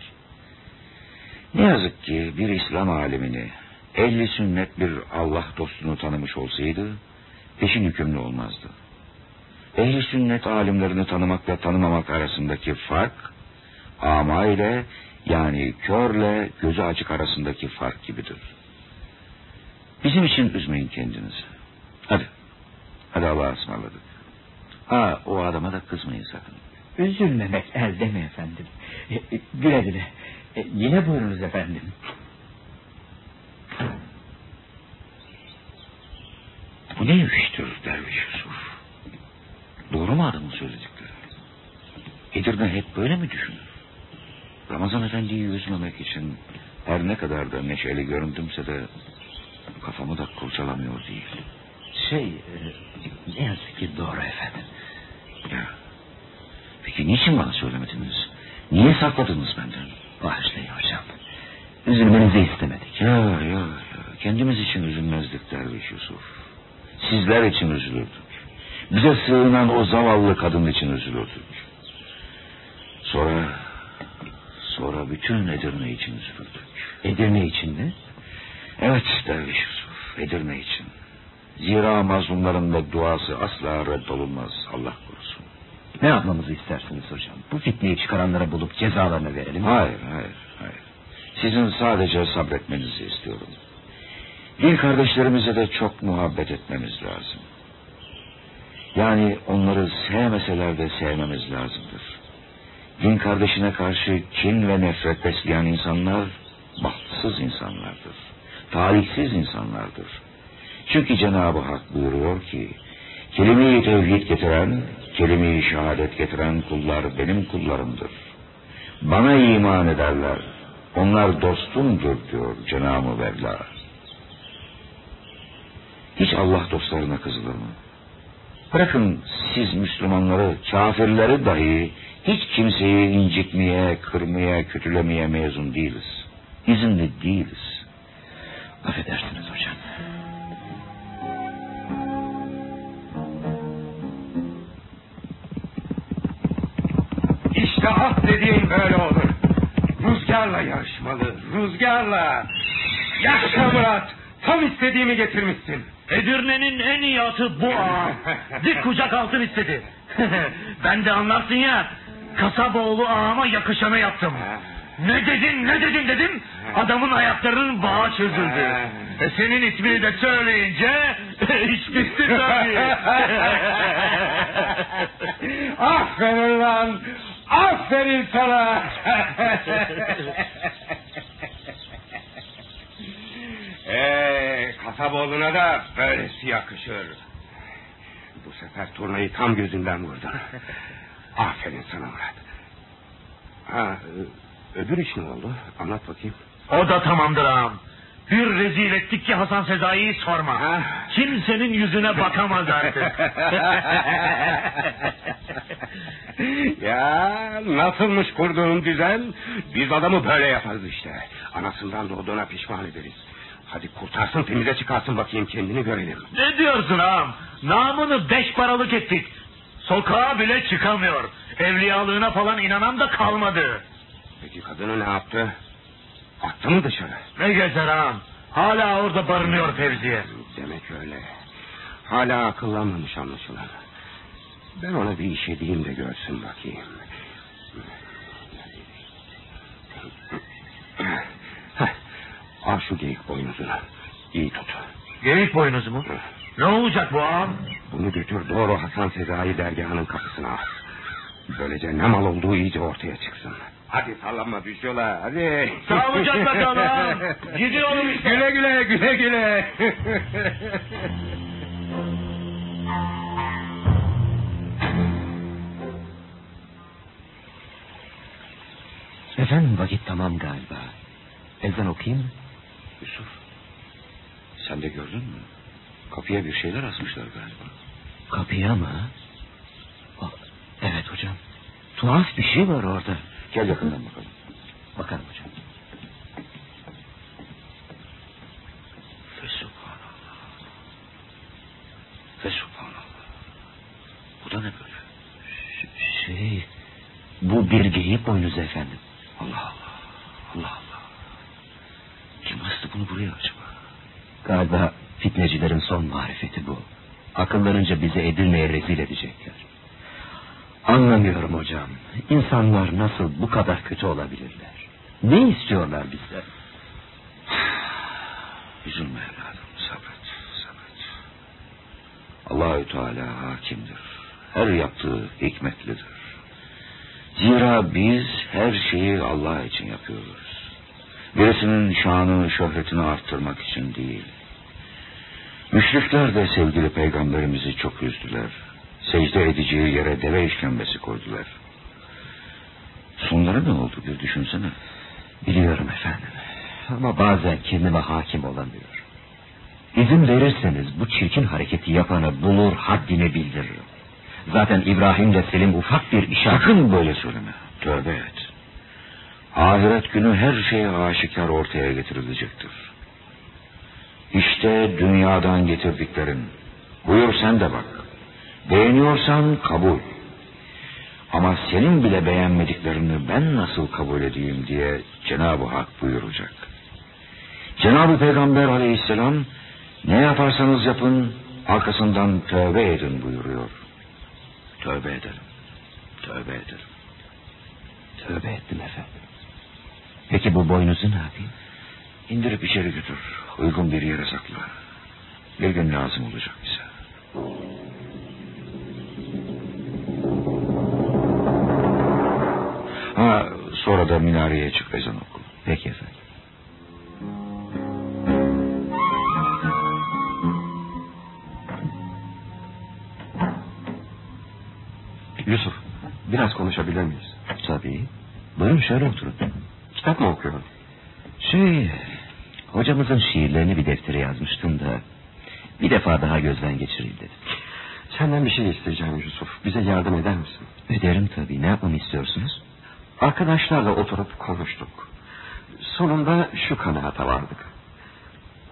Ne yazık ki bir İslam alemini, ehli sünnet bir Allah dostunu tanımış olsaydı, peşin hükümlü olmazdı. Ehli sünnet alimlerini tanımakla tanımamak arasındaki fark, ama ile yani körle gözü açık arasındaki fark gibidir. Bizim için üzmeyin kendinizi. Hadi. Hadi Allah'a ısmarladık. Ha o adama da kızmayın sakın. Üzülmemek elde mi efendim? E, e, güle güle. E, yine buyurunuz efendim. Bu ne iştir Derviş Yusuf? Doğru mu adamın söyledikleri? Edirne hep böyle mi düşünür? Ramazan Efendi'yi üzmemek için her ne kadar da neşeli göründümse de kafamı da kurcalamıyor değil. Şey, e, ne yazık ki doğru efendim. Ya. Peki niçin bana söylemediniz? Niye sakladınız benden? Bağışlayın hocam. Üzülmenizi istemedik. Ya ya ya. Kendimiz için üzülmezdik Derviş Yusuf. Sizler için üzülürdük. Bize sığınan o zavallı kadın için üzülürdük. Sonra... Sonra bütün Edirne için üzülürdük. Edirne için mi? Evet Derviş Yusuf, Edirne için. Zira mazlumların da duası asla reddolunmaz Allah korusun. Ne yapmamızı istersiniz hocam? Bu fitneyi çıkaranlara bulup cezalarını verelim. Hayır, hayır, hayır. Sizin sadece sabretmenizi istiyorum. Din kardeşlerimize de çok muhabbet etmemiz lazım. Yani onları sevmeseler de sevmemiz lazımdır. Din kardeşine karşı kin ve nefret besleyen insanlar bahtsız insanlardır. Talihsiz insanlardır. Çünkü Cenab-ı Hak buyuruyor ki kelime-i tevhid getiren, kelime-i şehadet getiren kullar benim kullarımdır. Bana iman ederler. Onlar dostumdur diyor Cenab-ı Mevla. Hiç Allah dostlarına kızılır mı? Bırakın siz Müslümanları, kafirleri dahi hiç kimseyi incitmeye, kırmaya, kötülemeye mezun değiliz. İzinli değiliz. Affedersiniz hocam. İşte at dediğin böyle olur. Rüzgarla yarışmalı, rüzgarla. Yaşa Murat, tam istediğimi getirmişsin. Edirne'nin en iyi atı bu ağa. Dik kucak altın istedi. ben de anlarsın ya. Kasaboğlu ağama yakışanı yaptım. Ne dedin ne dedin dedim. Adamın ayaklarının bağı çözüldü. E senin ismini de söyleyince iş bitti tabii. aferin lan, aferin sana. Ee, kasaboğluna da böylesi yakışır. Bu sefer turnayı tam gözünden vurdun. Aferin sana Murat. Ha, e, öbür iş ne oldu? Anlat bakayım. O da tamamdır ağam. Bir rezil ettik ki Hasan Sezai'yi sorma. Ha. Kimsenin yüzüne bakamaz artık. ya nasılmış kurduğun düzen? Biz adamı böyle yaparız işte. Anasından doğduğuna pişman ederiz. Hadi kurtarsın temize çıkarsın bakayım kendini görelim. ne diyorsun ağam? Namını beş paralık ettik. Sokağa bile çıkamıyor. Evliyalığına falan inanan da kalmadı. Peki kadını ne yaptı? Attı mı dışarı? Ne gezer ağam? Hala orada barınıyor Fevziye. Demek öyle. Hala akıllanmamış anlaşılan. Ben ona bir iş edeyim de görsün bakayım. Heh, Al şu geyik boynuzunu. İyi tut. Geyik boynuzu mu? Ne olacak bu ağam? Bunu götür doğru Hasan Sezai dergahının kapısına as. Böylece ne mal olduğu iyice ortaya çıksın. Hadi sallanma düş yola hadi. Sağlıcakla kal ağam. Gidiyorum işte. Güle güle güle güle. Efendim vakit tamam galiba. Ezan okuyayım mı? Yusuf, sen de gördün mü? Kapıya bir şeyler asmışlar galiba. Kapıya mı? Evet hocam. Tuhaf bir şey var orada. Gel yakından bakalım. Bakalım hocam. Fesubhanallah. Fesubhanallah. Bu da ne böyle? Ş- Şey, bu bir geyik boynuzu efendim. Allah Allah. Allah Allah. bunu buraya acaba? Galiba fitnecilerin son marifeti bu. Akıllarınca bizi Edirne'ye rezil edecekler. Anlamıyorum hocam. İnsanlar nasıl bu kadar kötü olabilirler? Ne istiyorlar bizden? Üzülme evladım, sabret, sabret. Allahü Teala hakimdir. Her yaptığı hikmetlidir. Zira biz her şeyi Allah için yapıyoruz. Birisinin şanı, şöhretini arttırmak için değil. Müşrikler de sevgili peygamberimizi çok üzdüler. Secde edeceği yere deve işkembesi koydular. Sonları ne oldu bir düşünsene. Biliyorum efendim. Ama bazen kendime hakim olamıyorum. İzin verirseniz bu çirkin hareketi yapanı bulur haddini bildiririm. Zaten İbrahim ile Selim ufak bir işaret... Sakın böyle söyleme. Tövbe et. Ahiret günü her şey aşikar ortaya getirilecektir. İşte dünyadan getirdiklerin. Buyur sen de bak. Beğeniyorsan kabul. Ama senin bile beğenmediklerini ben nasıl kabul edeyim diye Cenab-ı Hak buyuracak. Cenab-ı Peygamber aleyhisselam ne yaparsanız yapın arkasından tövbe edin buyuruyor. Tövbe ederim. Tövbe ederim. Tövbe ettim efendim. Peki bu boynuzu ne yapayım? İndirip içeri götür. Uygun bir yere sakla. Bir gün lazım olacak bize. Ha, sonra da minareye çık ezan oku. Peki efendim. Yusuf, biraz konuşabilir miyiz? Tabii. Buyurun şöyle oturun. Kitap mı okuyorsun? Şey, hocamızın şiirlerini bir deftere yazmıştım da... ...bir defa daha gözden geçireyim dedim. Senden bir şey isteyeceğim Yusuf. Bize yardım eder misin? Ederim tabii. Ne yapmamı istiyorsunuz? Arkadaşlarla oturup konuştuk. Sonunda şu kanaata vardık.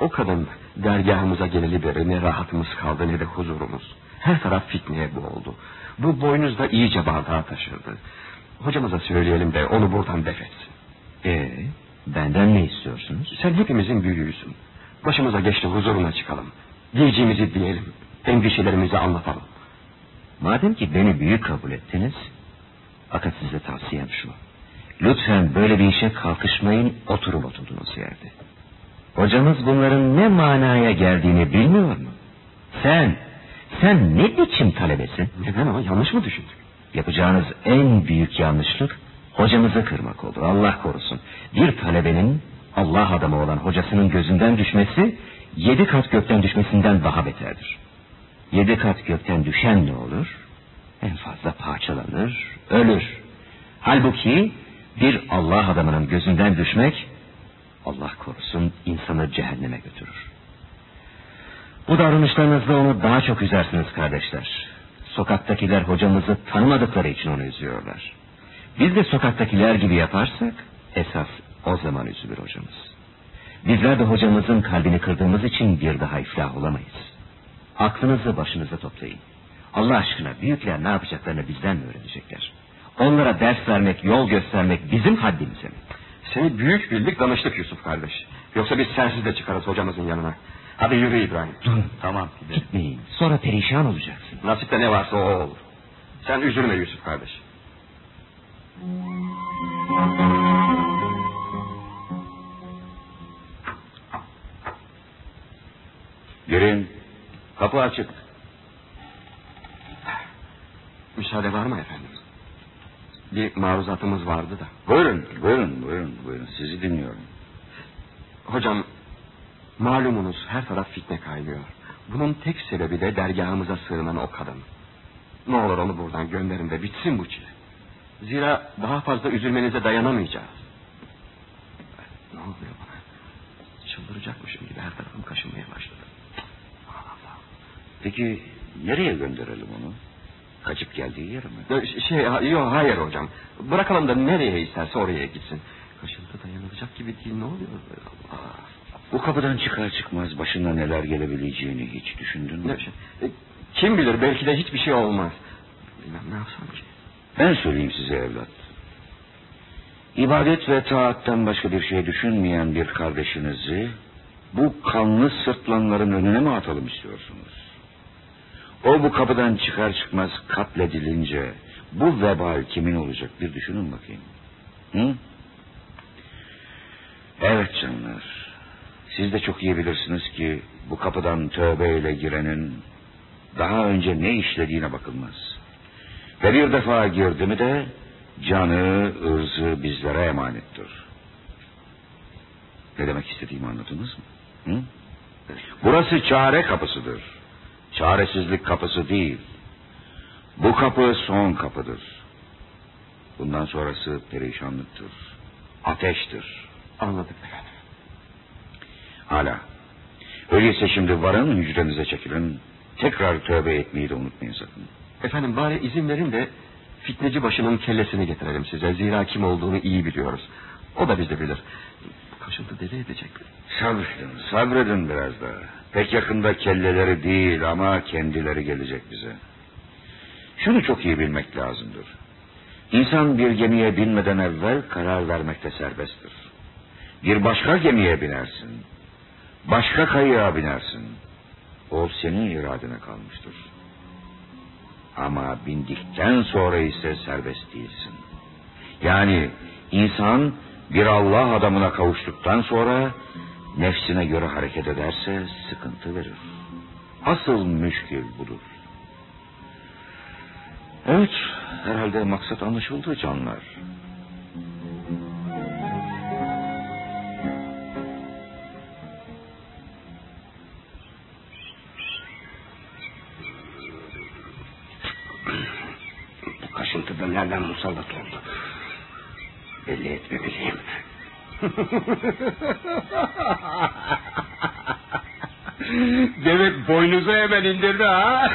O kadın dergahımıza geleli beri ne rahatımız kaldı ne de huzurumuz. Her taraf fitneye boğuldu. Bu boynuz da iyice bardağa taşırdı. Hocamıza söyleyelim de onu buradan def etsin. Ee, benden ne istiyorsunuz? Sen hepimizin büyüğüsün. Başımıza geçti huzuruna çıkalım. Diyeceğimizi diyelim. Endişelerimizi anlatalım. Madem ki beni büyük kabul ettiniz... ...fakat size tavsiyem şu. Lütfen böyle bir işe kalkışmayın, oturup oturduğunuz yerde. Hocamız bunların ne manaya geldiğini bilmiyor mu? Sen, sen ne biçim talebesin? Neden ama yanlış mı düşündük? Yapacağınız en büyük yanlışlık hocamızı kırmak olur. Allah korusun. Bir talebenin Allah adamı olan hocasının gözünden düşmesi yedi kat gökten düşmesinden daha beterdir. Yedi kat gökten düşen ne olur? En fazla parçalanır, ölür. Halbuki bir Allah adamının gözünden düşmek Allah korusun insanı cehenneme götürür. Bu davranışlarınızla onu daha çok üzersiniz kardeşler. Sokaktakiler hocamızı tanımadıkları için onu üzüyorlar. Biz de sokaktakiler gibi yaparsak esas o zaman üzülür hocamız. Bizler de hocamızın kalbini kırdığımız için bir daha iflah olamayız. Aklınızı başınıza toplayın. Allah aşkına büyükler ne yapacaklarını bizden mi öğrenecekler? Onlara ders vermek, yol göstermek bizim haddimize mi? Seni büyük bildik danıştık Yusuf kardeş. Yoksa biz sensiz de çıkarız hocamızın yanına. Hadi yürü İbrahim. Durun. Tamam. Gitmeyin. Sonra perişan olacaksın. Nasipte ne varsa o olur. Sen üzülme Yusuf kardeş. Girin. Kapı açık. Müsaade var mı efendim? Bir maruzatımız vardı da. Buyurun, buyurun, buyurun, buyurun. Sizi dinliyorum. Hocam, malumunuz her taraf fitne kaynıyor. Bunun tek sebebi de dergahımıza sığınan o kadın. Ne olur onu buradan gönderin de bitsin bu çile. Zira daha fazla üzülmenize dayanamayacağız. Ne oluyor bana? Çıldıracakmışım gibi her tarafım kaşınmaya başladı. Peki nereye gönderelim onu? Kaçıp geldiği yere mi? Ş- Şey, ha- yok hayır hocam. Bırakalım da nereye isterse oraya gitsin. Kaşıntı dayanılacak gibi değil ne oluyor? Allah. Bu kapıdan çıkar çıkmaz başına neler gelebileceğini hiç düşündün mü? Ne şey? E, Kim bilir belki de hiçbir şey olmaz. Bilmem ne yapsam ki. Ben söyleyeyim size evlat. İbadet ve taatten başka bir şey düşünmeyen bir kardeşinizi bu kanlı sırtlanların önüne mi atalım istiyorsunuz? O bu kapıdan çıkar çıkmaz katledilince bu vebal kimin olacak bir düşünün bakayım. Hı? Evet canlar. Siz de çok iyi bilirsiniz ki bu kapıdan tövbeyle girenin daha önce ne işlediğine bakılmaz. Ve bir defa girdi mi de canı, ırzı bizlere emanettir. Ne demek istediğimi anladınız mı? Hı? Burası çare kapısıdır. Çaresizlik kapısı değil. Bu kapı son kapıdır. Bundan sonrası perişanlıktır. Ateştir. Anladık efendim. Hala. Öyleyse şimdi varın hücrenize çekilin. Tekrar tövbe etmeyi de unutmayın sakın. Efendim bari izin verin de fitneci başının kellesini getirelim size. Zira kim olduğunu iyi biliyoruz. O da bizi bilir. Kaşıntı deli edecek. Sabredin, sabredin biraz daha. Pek yakında kelleleri değil ama kendileri gelecek bize. Şunu çok iyi bilmek lazımdır. İnsan bir gemiye binmeden evvel karar vermekte serbesttir. Bir başka gemiye binersin. Başka kayığa binersin. O senin iradene kalmıştır. Ama bindikten sonra ise serbest değilsin. Yani insan bir Allah adamına kavuştuktan sonra nefsine göre hareket ederse sıkıntı verir. Asıl müşkil budur. Evet, herhalde maksat anlaşıldı canlar. Demek boynuzu hemen indirdi ha?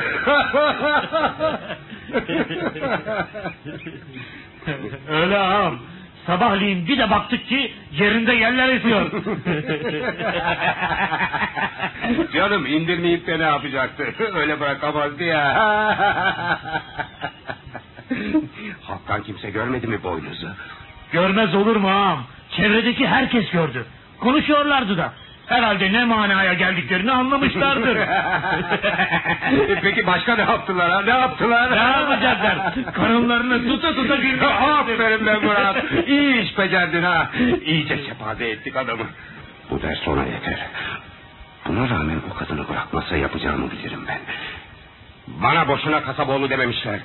Öyle ağam. Sabahleyin bir de baktık ki yerinde yerler esiyor. Canım indirmeyip de ne yapacaktı? Öyle bırakamazdı ya. Halktan kimse görmedi mi boynuzu? Görmez olur mu ağam? Çevredeki herkes gördü. Konuşuyorlardı da. Herhalde ne manaya geldiklerini anlamışlardır. Peki başka ne yaptılar ha? Ne yaptılar? ne yapacaklar? Karınlarını tuta tuta gülmüşler. Aferin be Murat. İyi iş becerdin ha. İyice kepaze ettik adamı. Bu ders ona yeter. Buna rağmen o kadını bırakmasa yapacağımı bilirim ben. Bana boşuna kasaboğlu dememişler.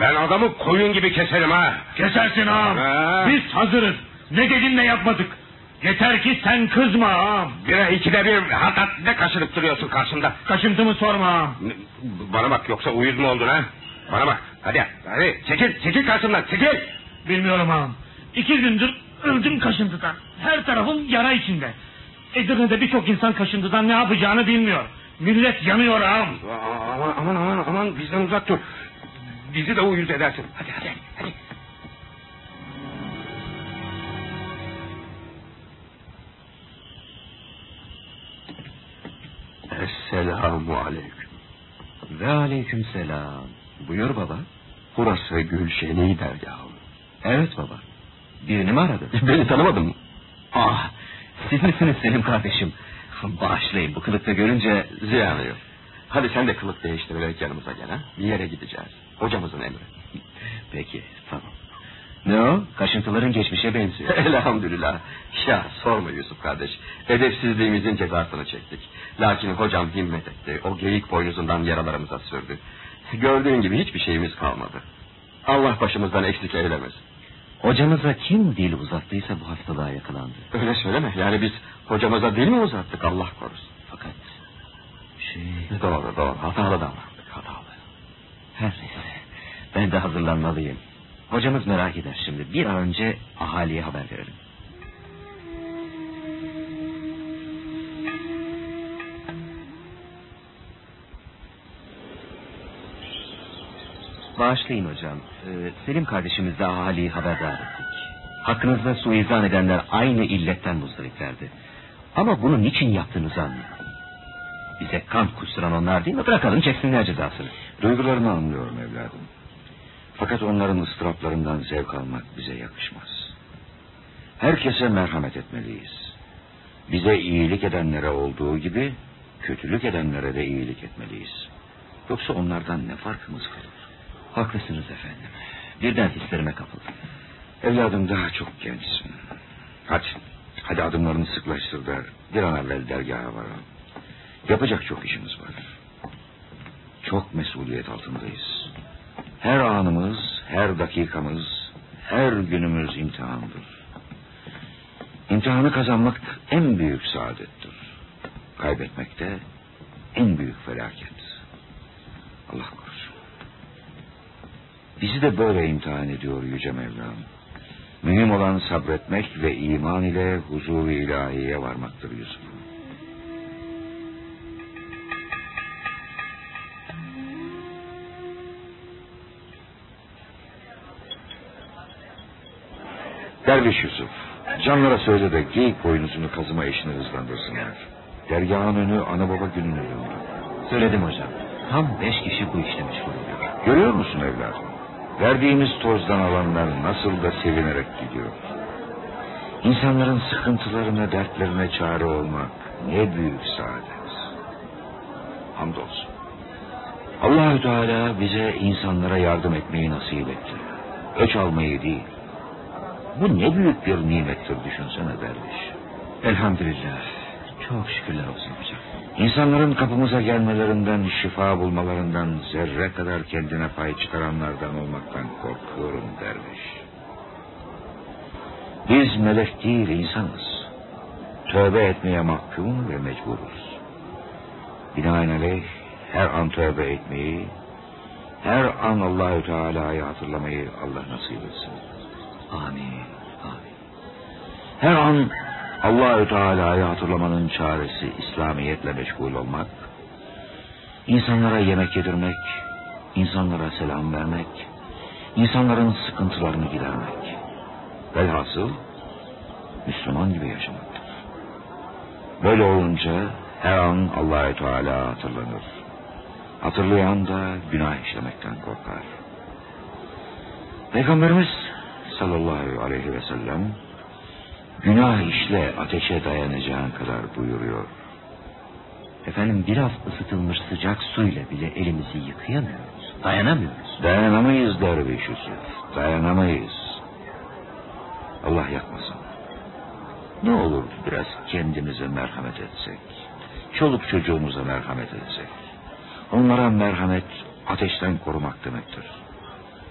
Ben adamı koyun gibi keserim ha. Kesersin ağam. Ha. Biz hazırız. Ne dedin ne yapmadık. Yeter ki sen kızma ağam. Bire ikide bir hatat ne kaşınıp duruyorsun karşımda. Kaşıntımı sorma ağam. Bana bak yoksa uyuz mu oldun ha? Bana bak hadi hadi çekil çekil karşımdan çekil. Bilmiyorum ağam. İki gündür öldüm kaşıntıdan. Her tarafım yara içinde. Edirne'de birçok insan kaşıntıdan ne yapacağını bilmiyor. Millet yanıyor ağam. Aman aman aman aman bizden uzak dur. Bizi de uyuz edersin. Hadi hadi hadi. Esselamu aleyküm. Ve aleyküm selam. Buyur baba. Burası Gülşeni dergahı. Evet baba. Birini mi aradın? Beni tanımadın mı? Ah, siz misiniz Selim kardeşim? Bağışlayın bu kılıkta görünce... Ziyanı yok. Hadi sen de kılık değiştirerek yanımıza gel ha. Bir yere gideceğiz. Hocamızın emri. Peki, tamam. Ne o? Kaşıntıların geçmişe benziyor. Elhamdülillah. Ya sorma Yusuf kardeş. Edepsizliğimizin cezasını çektik. Lakin hocam himmet etti. O geyik boynuzundan yaralarımıza sürdü. Gördüğün gibi hiçbir şeyimiz kalmadı. Allah başımızdan eksik eylemesin. Hocamıza kim dil uzattıysa bu hastalığa yakalandı. Öyle söyleme. Yani biz hocamıza dil mi uzattık Allah korusun. Fakat şey... Doğru doğru. Hatalı davrandık. Hatalı. Her neyse. Ben de hazırlanmalıyım. Hocamız merak eder şimdi. Bir an önce ahaliye haber verelim. Bağışlayın hocam. Ee, Selim kardeşimizle ahaliyi haberdar ettik. Hakkınızda suizan edenler aynı illetten muzdariplerdi. Ama bunu niçin yaptığınızı anlıyorum. Bize kan kusturan onlar değil mi? Bırakalım çeksinler cezasını. Duygularını anlıyorum evladım. Fakat onların ıstıraplarından zevk almak bize yakışmaz. Herkese merhamet etmeliyiz. Bize iyilik edenlere olduğu gibi kötülük edenlere de iyilik etmeliyiz. Yoksa onlardan ne farkımız kalır? Haklısınız efendim. Birden hislerime kapıldım. Evladım daha çok gençsin. Hadi, hadi adımlarını sıklaştır der. Bir an evvel dergaha varalım. Yapacak çok işimiz var. Çok mesuliyet altındayız. Her anımız, her dakikamız, her günümüz imtihandır. İmtihanı kazanmak en büyük saadettir. Kaybetmek de en büyük felaket. Allah korusun. Bizi de böyle imtihan ediyor Yüce Mevlam. Mühim olan sabretmek ve iman ile huzur-u ilahiye varmaktır Yusuf. Derviş Yusuf, canlara söyle de geyik boynuzunu kazıma işini hızlandırsınlar. Dergahın önü ana baba gününü döndü. Söyledim hocam. Tam beş kişi bu işle meşgul oluyor. Görüyor musun evladım? Verdiğimiz tozdan alanlar nasıl da sevinerek gidiyor. İnsanların sıkıntılarına, dertlerine çare olmak ne büyük saadet. Hamdolsun. Allahü Teala bize insanlara yardım etmeyi nasip etti. Öç almayı değil. Bu ne büyük bir nimettir düşünsene derviş. Elhamdülillah. Çok şükürler olsun hocam. İnsanların kapımıza gelmelerinden, şifa bulmalarından, zerre kadar kendine pay çıkaranlardan olmaktan korkuyorum derviş. Biz melek değil insanız. Tövbe etmeye mahkum ve mecburuz. Binaenaleyh her an tövbe etmeyi, her an Allahü Teala'yı hatırlamayı Allah nasip etsin. Amin. Amin. Her an Allahü Teala'yı hatırlamanın çaresi İslamiyetle meşgul olmak, insanlara yemek yedirmek, insanlara selam vermek, insanların sıkıntılarını gidermek. Velhasıl Müslüman gibi yaşamaktır. Böyle olunca her an Allahü Teala hatırlanır. Hatırlayan da günah işlemekten korkar. Peygamberimiz sallallahu aleyhi ve sellem günah işle ateşe dayanacağın kadar buyuruyor. Efendim biraz ısıtılmış sıcak suyla bile elimizi yıkayamıyoruz. Dayanamıyoruz. Dayanamayız derviş Yusuf. Dayanamayız. Allah yapmasın. Ne olur biraz kendimize merhamet etsek. Çoluk çocuğumuza merhamet etsek. Onlara merhamet ateşten korumak demektir.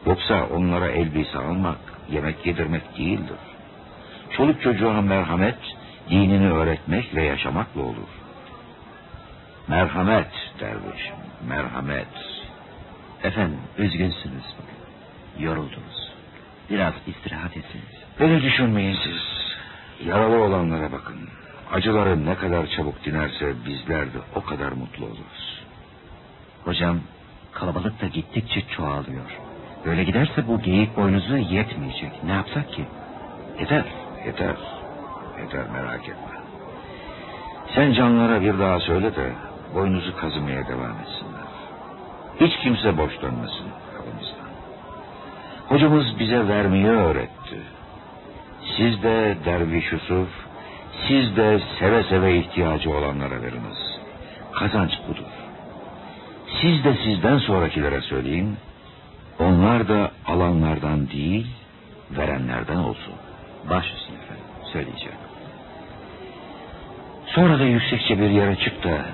Yoksa onlara elbise almak, yemek yedirmek değildir. Çoluk çocuğa merhamet, dinini öğretmek ve yaşamakla olur. Merhamet derviş, merhamet. Efendim üzgünsünüz bugün. Yoruldunuz. Biraz istirahat etsiniz. Beni düşünmeyin siz. Yaralı olanlara bakın. Acıları ne kadar çabuk dinerse bizler de o kadar mutlu oluruz. Hocam kalabalık da gittikçe çoğalıyor. Böyle giderse bu geyik boynuzu yetmeyecek. Ne yapsak ki? Yeter, yeter. Yeter merak etme. Sen canlara bir daha söyle de boynuzu kazımaya devam etsinler. Hiç kimse boş dönmesin kapımızdan. Hocamız bize vermeyi öğretti. Siz de Derviş Yusuf, siz de seve seve ihtiyacı olanlara veriniz. Kazanç budur. Siz de sizden sonrakilere söyleyin, onlar da alanlardan değil, verenlerden olsun. Baş üstüne efendim. Söyleyeceğim. Sonra da yüksekçe bir yere çık da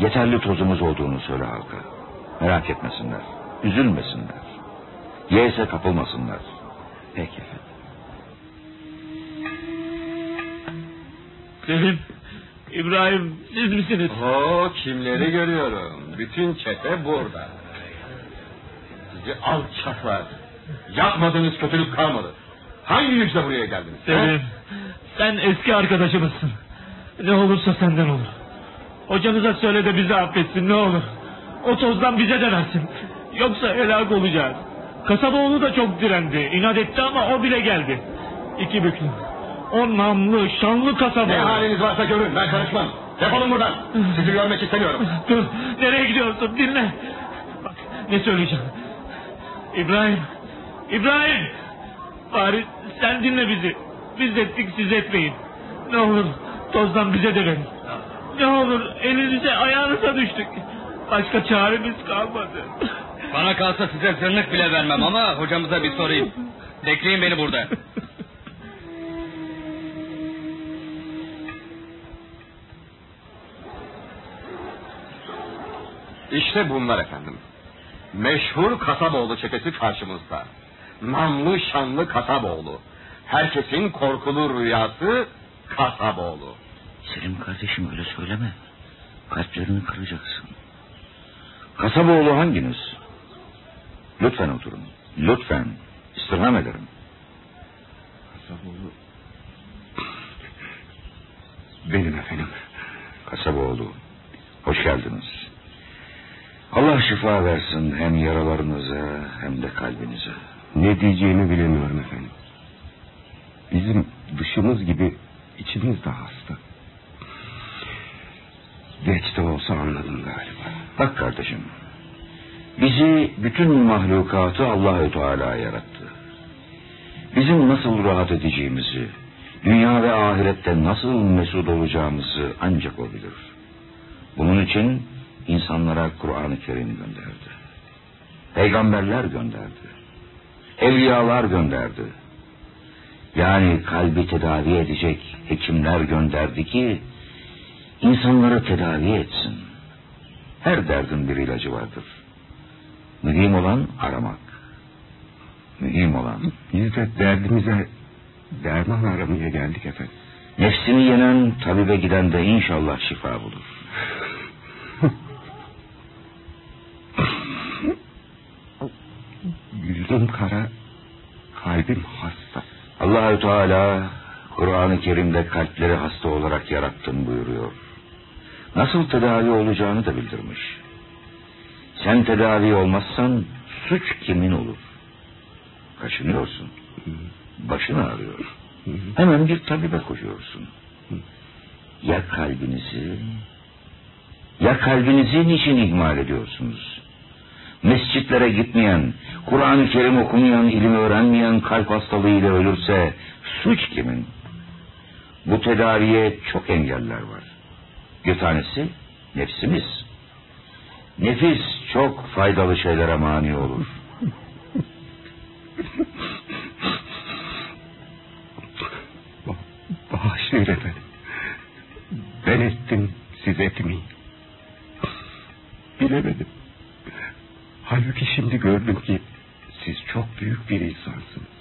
yeterli tozumuz olduğunu söyle halka. Merak etmesinler, üzülmesinler. Yese kapılmasınlar. Peki efendim. Selim, İbrahim siz misiniz? Oo kimleri görüyorum. Bütün çete burada. Alçaklar. Yapmadığınız kötülük kalmadı. Hangi yüzle buraya geldiniz? Selim, sen eski arkadaşımızsın. Ne olursa senden olur. Hocamıza söyle de bizi affetsin ne olur. O tozdan bize de versin. Yoksa helak olacağız. Kasaboğlu da çok direndi. İnat etti ama o bile geldi. İki büklüm. O namlı, şanlı kasaboğlu. Ne haliniz varsa görün ben karışmam. Defolun buradan. Sizi görmek istemiyorum. Dur, nereye gidiyorsun? Dinle. Bak, ne söyleyeceğim. İbrahim, İbrahim. Bari sen dinle bizi. Biz ettik, siz etmeyin. Ne olur, tozdan bize dönün. Ne olur elinize ayağınıza düştük. Başka çaremiz kalmadı. Bana kalsa size zırnık bile vermem ama hocamıza bir sorayım. Bekleyin beni burada. İşte bunlar efendim. Meşhur Kasaboğlu çetesi karşımızda. Namlı şanlı Kasaboğlu. Herkesin korkulu rüyası Kasaboğlu. Selim kardeşim öyle söyleme. Kalplerini kıracaksın. Kasaboğlu hanginiz? Lütfen oturun. Lütfen. İstirham ederim. Kasaboğlu... Benim efendim. Kasaboğlu. Hoş geldiniz. Allah şifa versin hem yaralarınıza hem de kalbinize. Ne diyeceğimi bilemiyorum efendim. Bizim dışımız gibi içimiz de hasta. Geç de olsa anladım galiba. Bak kardeşim. Bizi bütün mahlukatı Allahü Teala yarattı. Bizim nasıl rahat edeceğimizi, dünya ve ahirette nasıl mesut olacağımızı ancak o bilir. Bunun için insanlara Kur'an-ı Kerim gönderdi. Peygamberler gönderdi. Evliyalar gönderdi. Yani kalbi tedavi edecek hekimler gönderdi ki insanları tedavi etsin. Her derdin bir ilacı vardır. Mühim olan aramak. Mühim olan. Biz de derdimize derman aramaya geldik efendim. Nefsini yenen tabibe giden de inşallah şifa bulur. Yüzüm kara, kalbim hasta. Allahü Teala Kur'an-ı Kerim'de kalpleri hasta olarak yarattım buyuruyor. Nasıl tedavi olacağını da bildirmiş. Sen tedavi olmazsan suç kimin olur? Kaşınıyorsun. Başın ağrıyor. Hemen bir tabibe koşuyorsun. Ya kalbinizi ya kalbinizi niçin ihmal ediyorsunuz? Mescitlere gitmeyen, Kur'an-ı Kerim okumayan, ilim öğrenmeyen kalp hastalığıyla ölürse suç kimin? Bu tedaviye çok engeller var. Bir tanesi nefsimiz. Nefis çok faydalı şeylere mani olur. Bağışlayın efendim. Ben ettim, siz etmeyin. Bilemedim. Halbuki şimdi gördüm ki siz çok büyük bir insansınız.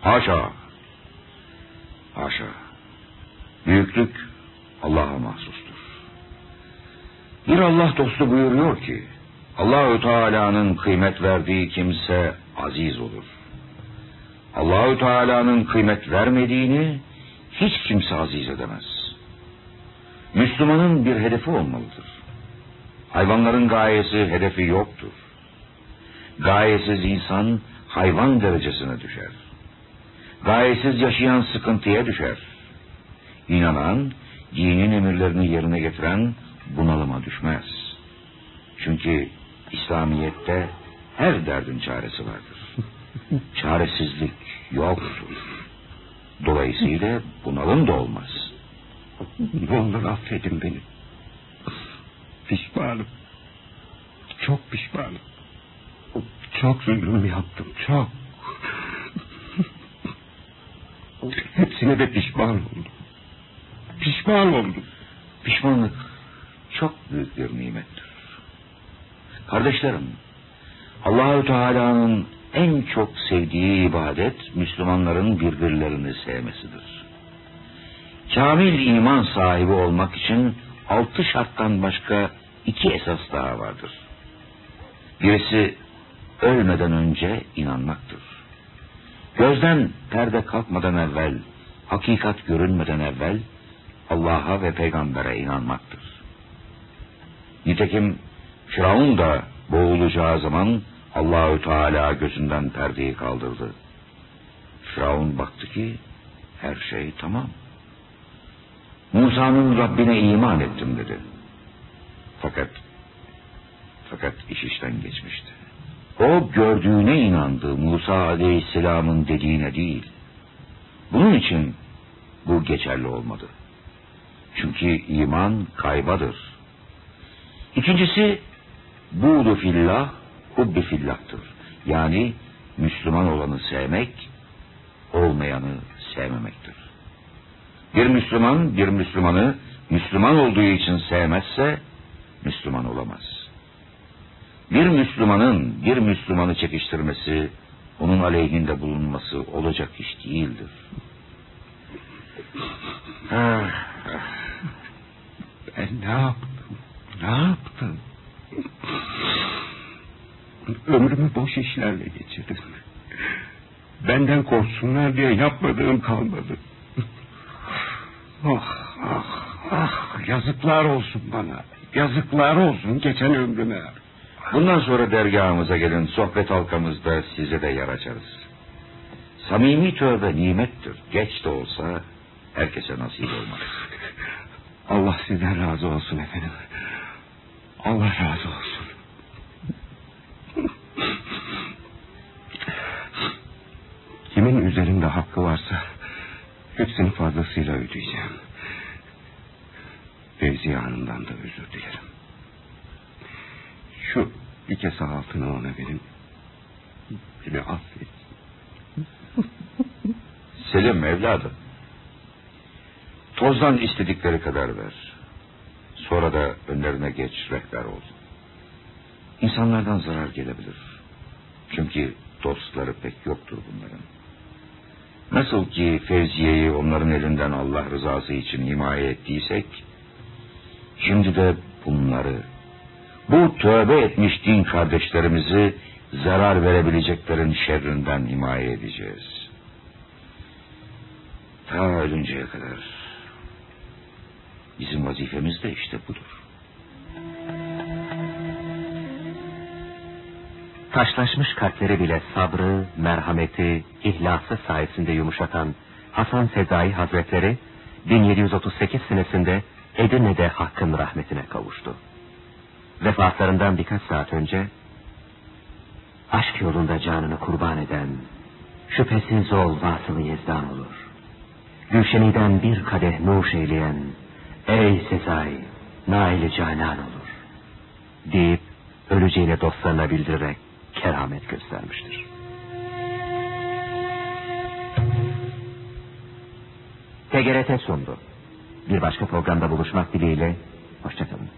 Haşa. Haşa. Büyüklük Allah'a mahsustur. Bir Allah dostu buyuruyor ki Allahü Teala'nın kıymet verdiği kimse aziz olur. Allahü Teala'nın kıymet vermediğini hiç kimse aziz edemez. Müslümanın bir hedefi olmalıdır. Hayvanların gayesi, hedefi yoktur. Gayesiz insan hayvan derecesine düşer. Gayesiz yaşayan sıkıntıya düşer. İnanan, dinin emirlerini yerine getiren bunalıma düşmez. Çünkü İslamiyet'te her derdin çaresi vardır. Çaresizlik yoktur. Dolayısıyla bunalım da olmaz. Olur affedin beni. Pişmanım. Çok pişmanım. Çok zulüm yaptım, çok. Hepsine de pişman oldum. Pişman oldum. Pişmanlık çok büyük bir nimettir. Kardeşlerim, Allahü Teala'nın en çok sevdiği ibadet Müslümanların birbirlerini sevmesidir. Kamil iman sahibi olmak için altı şarttan başka iki esas daha vardır. Birisi ölmeden önce inanmaktır. Gözden perde kalkmadan evvel, hakikat görünmeden evvel Allah'a ve peygambere inanmaktır. Nitekim Firavun da boğulacağı zaman Allahü Teala gözünden perdeyi kaldırdı. Firavun baktı ki her şey tamam. Musa'nın Rabbine iman ettim dedi. Fakat fakat iş işten geçmişti. O gördüğüne inandı Musa Aleyhisselam'ın dediğine değil. Bunun için bu geçerli olmadı. Çünkü iman kaybadır. İkincisi buğdu fillah, hubbi fillahtır. Yani Müslüman olanı sevmek, olmayanı sevmemektir. Bir Müslüman bir Müslümanı Müslüman olduğu için sevmezse Müslüman olamaz. Bir Müslümanın bir Müslümanı çekiştirmesi, onun aleyhinde bulunması olacak iş değildir. Ah, Ben ne yaptım? Ne yaptım? Ömrümü boş işlerle geçirdim. Benden korksunlar diye yapmadığım kalmadı. Ah, ah, ah, yazıklar olsun bana. Yazıklar olsun geçen ömrüme. Bundan sonra dergahımıza gelin sohbet halkamızda size de yer açarız. Samimi tövbe nimettir. Geç de olsa herkese nasip olmaz. Allah sizden razı olsun efendim. Allah razı olsun. Kimin üzerinde hakkı varsa hepsini fazlasıyla ödeyeceğim. Fevziye Hanım'dan da özür dilerim. Bir kese altını ona verin. Beni affet. Selim evladım. Tozdan istedikleri kadar ver. Sonra da önlerine geç rehber ol. İnsanlardan zarar gelebilir. Çünkü dostları pek yoktur bunların. Nasıl ki Fevziye'yi onların elinden Allah rızası için himaye ettiysek, şimdi de bunları, bu tövbe etmiş din kardeşlerimizi zarar verebileceklerin şerrinden himaye edeceğiz. Ta ölünceye kadar. Bizim vazifemiz de işte budur. Taşlaşmış kalpleri bile sabrı, merhameti, ihlası sayesinde yumuşatan Hasan Sezai Hazretleri 1738 senesinde Edirne'de Hakk'ın rahmetine kavuştu. Vefatlarından birkaç saat önce aşk yolunda canını kurban eden şüphesiz ol vasılı yezdan olur. Gülşeniden bir kadeh nuş eyleyen ey Sezai naili canan olur deyip öleceğini dostlarına bildirerek keramet göstermiştir. TGRT sundu. Bir başka programda buluşmak dileğiyle, hoşçakalın.